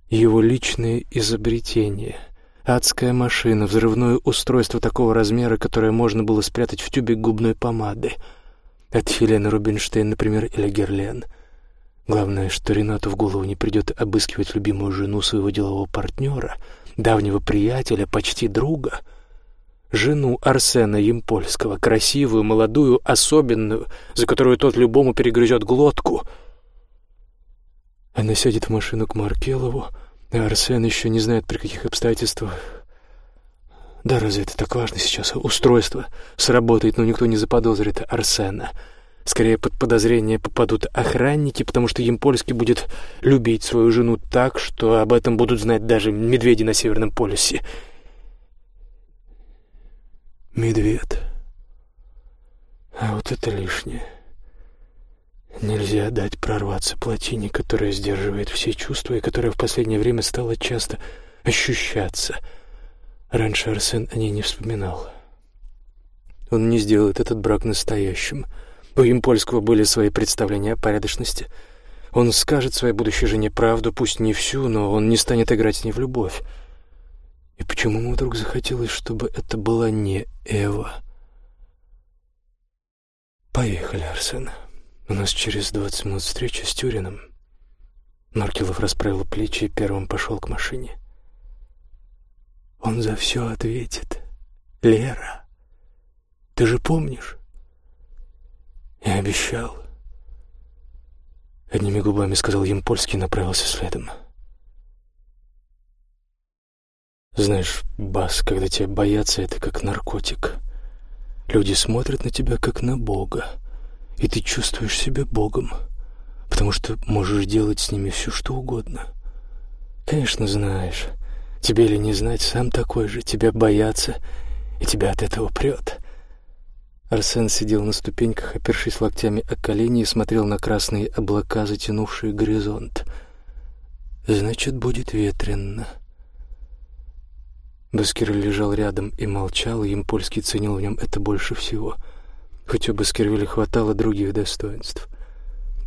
Его личное изобретение — Адская машина, взрывное устройство такого размера, которое можно было спрятать в тюбик губной помады. От Хелены Рубинштейн, например, или Герлен. Главное, что Ренату в голову не придет обыскивать любимую жену своего делового партнера, давнего приятеля, почти друга. Жену Арсена Емпольского, красивую, молодую, особенную, за которую тот любому перегрызет глотку. Она сядет в машину к Маркелову, Арсен еще не знает, при каких обстоятельствах. Да, разве это так важно сейчас? Устройство сработает, но никто не заподозрит Арсена. Скорее, под подозрение попадут охранники, потому что Емпольский будет любить свою жену так, что об этом будут знать даже медведи на Северном полюсе. Медведь. А вот это лишнее. Нельзя дать прорваться плотине, которая сдерживает все чувства и которая в последнее время стала часто ощущаться. Раньше Арсен о ней не вспоминал. Он не сделает этот брак настоящим. У Импольского были свои представления о порядочности. Он скажет своей будущей жене правду, пусть не всю, но он не станет играть с ней в любовь. И почему ему вдруг захотелось, чтобы это была не Эва? Поехали, Арсен. У нас через двадцать минут встреча с Тюрином. Маркелов расправил плечи и первым пошел к машине. Он за все ответит. Лера, ты же помнишь? Я обещал. Одними губами сказал Емпольский и направился следом. Знаешь, Бас, когда тебя боятся, это как наркотик. Люди смотрят на тебя, как на Бога и ты чувствуешь себя Богом, потому что можешь делать с ними все, что угодно. Конечно, знаешь, тебе ли не знать, сам такой же, тебя боятся, и тебя от этого прет. Арсен сидел на ступеньках, опершись локтями о колени и смотрел на красные облака, затянувшие горизонт. «Значит, будет ветрено». Баскер лежал рядом и молчал, и Импольский ценил в нем это больше всего — хоть у Баскервилля хватало других достоинств.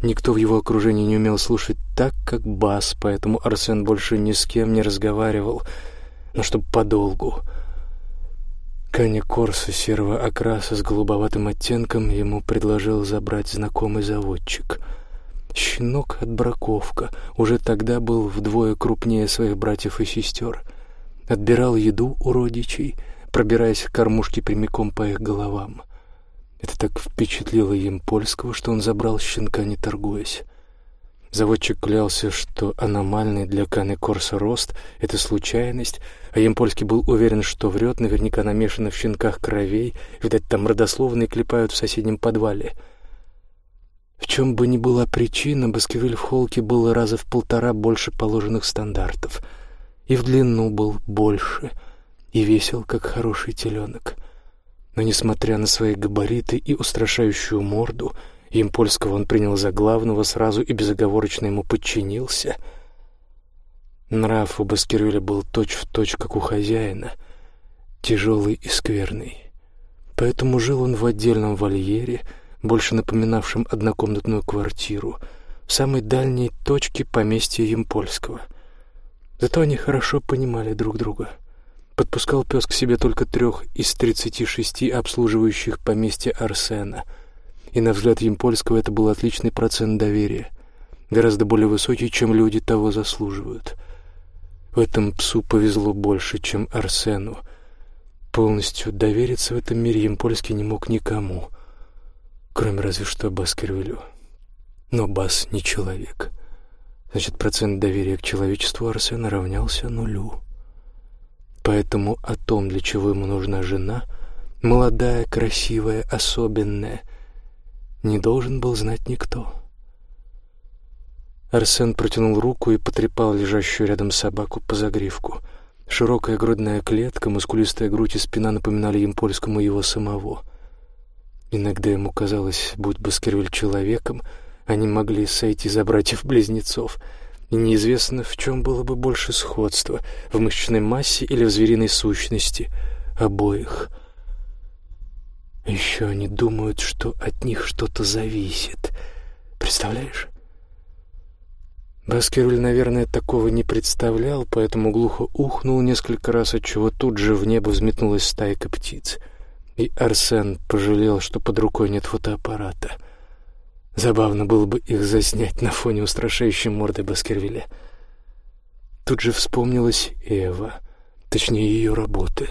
Никто в его окружении не умел слушать так, как Бас, поэтому Арсен больше ни с кем не разговаривал, но чтоб подолгу. Каня Корса серого окраса с голубоватым оттенком ему предложил забрать знакомый заводчик. Щенок от браковка уже тогда был вдвое крупнее своих братьев и сестер. Отбирал еду у родичей, пробираясь к кормушке прямиком по их головам. Это так впечатлило им польского, что он забрал щенка, не торгуясь. Заводчик клялся, что аномальный для Каны Корса рост — это случайность, а Емпольский был уверен, что врет, наверняка намешано в щенках кровей, видать, там родословные клепают в соседнем подвале. В чем бы ни была причина, Баскевиль в холке был раза в полтора больше положенных стандартов, и в длину был больше, и весил, как хороший теленок — но, несмотря на свои габариты и устрашающую морду, Импольского он принял за главного сразу и безоговорочно ему подчинился. Нрав у Баскервилля был точь-в-точь, точь, как у хозяина, тяжелый и скверный. Поэтому жил он в отдельном вольере, больше напоминавшем однокомнатную квартиру, в самой дальней точке поместья Емпольского. Зато они хорошо понимали друг друга. Подпускал пес к себе только трех из тридцати шести обслуживающих поместья Арсена. И на взгляд Емпольского это был отличный процент доверия. Гораздо более высокий, чем люди того заслуживают. В этом псу повезло больше, чем Арсену. Полностью довериться в этом мире Емпольский не мог никому, кроме разве что Баскервилю. Но Бас не человек. Значит, процент доверия к человечеству Арсена равнялся нулю. Поэтому о том, для чего ему нужна жена, молодая, красивая, особенная, не должен был знать никто. Арсен протянул руку и потрепал лежащую рядом собаку по загривку. Широкая грудная клетка, мускулистая грудь и спина напоминали им польскому его самого. Иногда ему казалось, будь Баскервиль человеком — они могли сойти за братьев-близнецов, и неизвестно, в чем было бы больше сходства — в мышечной массе или в звериной сущности обоих. Еще они думают, что от них что-то зависит. Представляешь? Баскервиль, наверное, такого не представлял, поэтому глухо ухнул несколько раз, отчего тут же в небо взметнулась стайка птиц. И Арсен пожалел, что под рукой нет фотоаппарата — Забавно было бы их заснять на фоне устрашающей морды Баскервилля. Тут же вспомнилась Эва, точнее ее работы.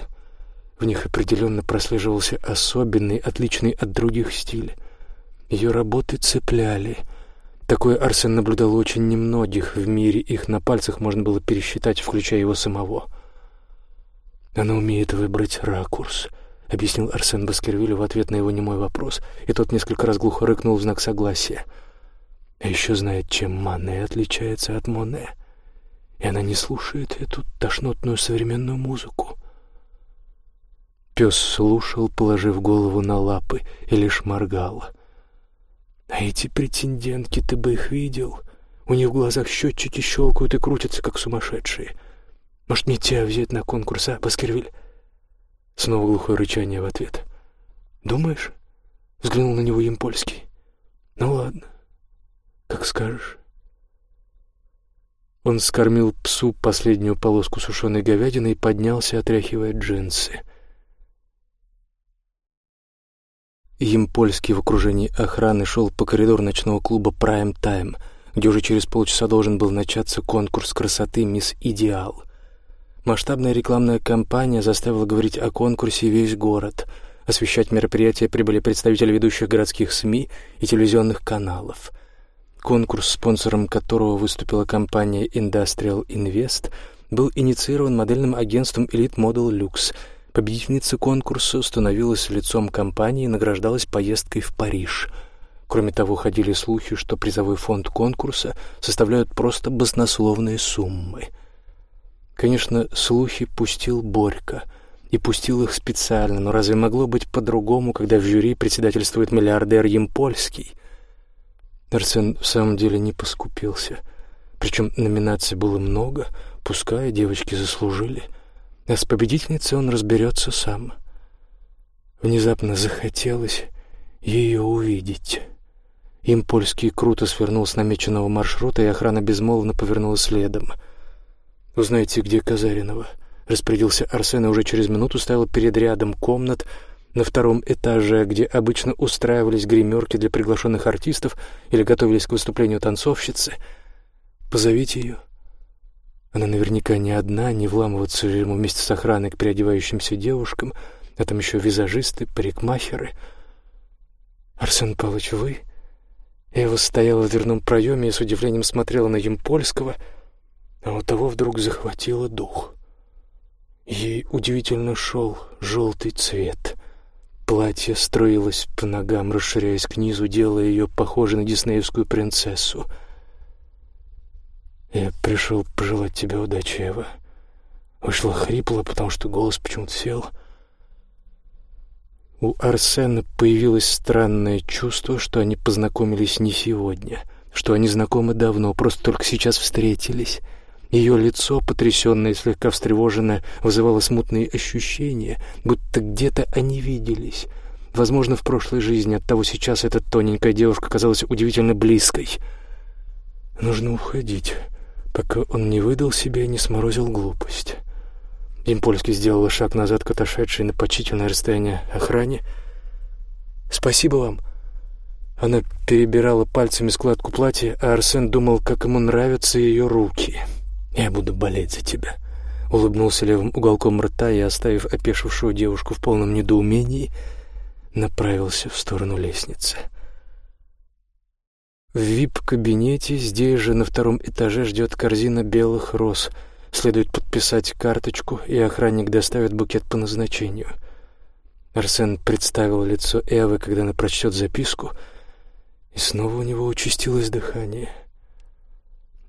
В них определенно прослеживался особенный, отличный от других стиль. Ее работы цепляли. Такое Арсен наблюдал очень немногих в мире, их на пальцах можно было пересчитать, включая его самого. Она умеет выбрать ракурс —— объяснил Арсен Баскервилю в ответ на его немой вопрос, и тот несколько раз глухо рыкнул в знак согласия. А еще знает, чем Мане отличается от Моне, и она не слушает эту тошнотную современную музыку. Пес слушал, положив голову на лапы, и лишь моргал. «А эти претендентки, ты бы их видел? У них в глазах счетчики щелкают и крутятся, как сумасшедшие. Может, мне тебя взять на конкурс, а, Баскервиль?» Снова глухое рычание в ответ. «Думаешь?» — взглянул на него Емпольский. «Ну ладно, как скажешь». Он скормил псу последнюю полоску сушеной говядины и поднялся, отряхивая джинсы. Емпольский в окружении охраны шел по коридору ночного клуба «Прайм Тайм», где уже через полчаса должен был начаться конкурс красоты «Мисс Идеал». Масштабная рекламная кампания заставила говорить о конкурсе весь город. Освещать мероприятие прибыли представители ведущих городских СМИ и телевизионных каналов. Конкурс, спонсором которого выступила компания Industrial Invest, был инициирован модельным агентством Elite Model Lux. Победительница конкурса становилась лицом компании и награждалась поездкой в Париж. Кроме того, ходили слухи, что призовой фонд конкурса составляют просто баснословные суммы — Конечно, слухи пустил Борька. И пустил их специально, но разве могло быть по-другому, когда в жюри председательствует миллиардер Емпольский? Арсен в самом деле не поскупился. Причем номинаций было много, пускай девочки заслужили. А с победительницей он разберется сам. Внезапно захотелось ее увидеть. Импольский круто свернул с намеченного маршрута, и охрана безмолвно повернула следом — «Узнаете, где Казаринова?» Распорядился Арсен и уже через минуту стоял перед рядом комнат на втором этаже, где обычно устраивались гримерки для приглашенных артистов или готовились к выступлению танцовщицы. «Позовите ее». Она наверняка не одна, не вламываться же ему вместе с охраной к переодевающимся девушкам, а там еще визажисты, парикмахеры. «Арсен Павлович, вы?» Эва стояла в дверном проеме и с удивлением смотрела на Емпольского — а у того вдруг захватило дух. Ей удивительно шел желтый цвет. Платье строилось по ногам, расширяясь к низу, делая ее похожей на диснеевскую принцессу. «Я пришел пожелать тебе удачи, Эва». Вышла хрипло, потому что голос почему-то сел. У Арсена появилось странное чувство, что они познакомились не сегодня, что они знакомы давно, просто только сейчас встретились — ее лицо, потрясенное и слегка встревоженное, вызывало смутные ощущения, будто где-то они виделись. Возможно, в прошлой жизни, оттого сейчас эта тоненькая девушка казалась удивительно близкой. «Нужно уходить», — пока он не выдал себя и не сморозил глупость. Импольский сделала шаг назад к отошедшей на почтительное расстояние охране. «Спасибо вам». Она перебирала пальцами складку платья, а Арсен думал, как ему нравятся ее руки. «Я буду болеть за тебя», — улыбнулся левым уголком рта и, оставив опешившую девушку в полном недоумении, направился в сторону лестницы. В вип-кабинете здесь же на втором этаже ждет корзина белых роз. Следует подписать карточку, и охранник доставит букет по назначению. Арсен представил лицо Эвы, когда она прочтет записку, и снова у него участилось дыхание.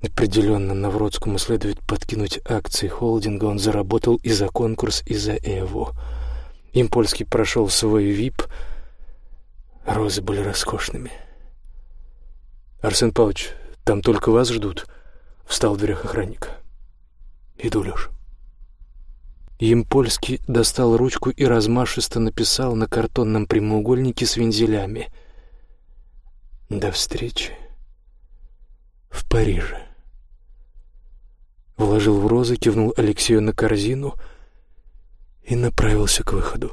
Определенно, Навродскому следует подкинуть акции холдинга. Он заработал и за конкурс, и за Эву. Импольский прошел свой вип. Розы были роскошными. — «Арсен Павлович, там только вас ждут», — встал в дверях охранник. «Иду, Лёш». Емпольский достал ручку и размашисто написал на картонном прямоугольнике с вензелями. «До встречи в Париже». Вложил в розы, кивнул Алексею на корзину и направился к выходу.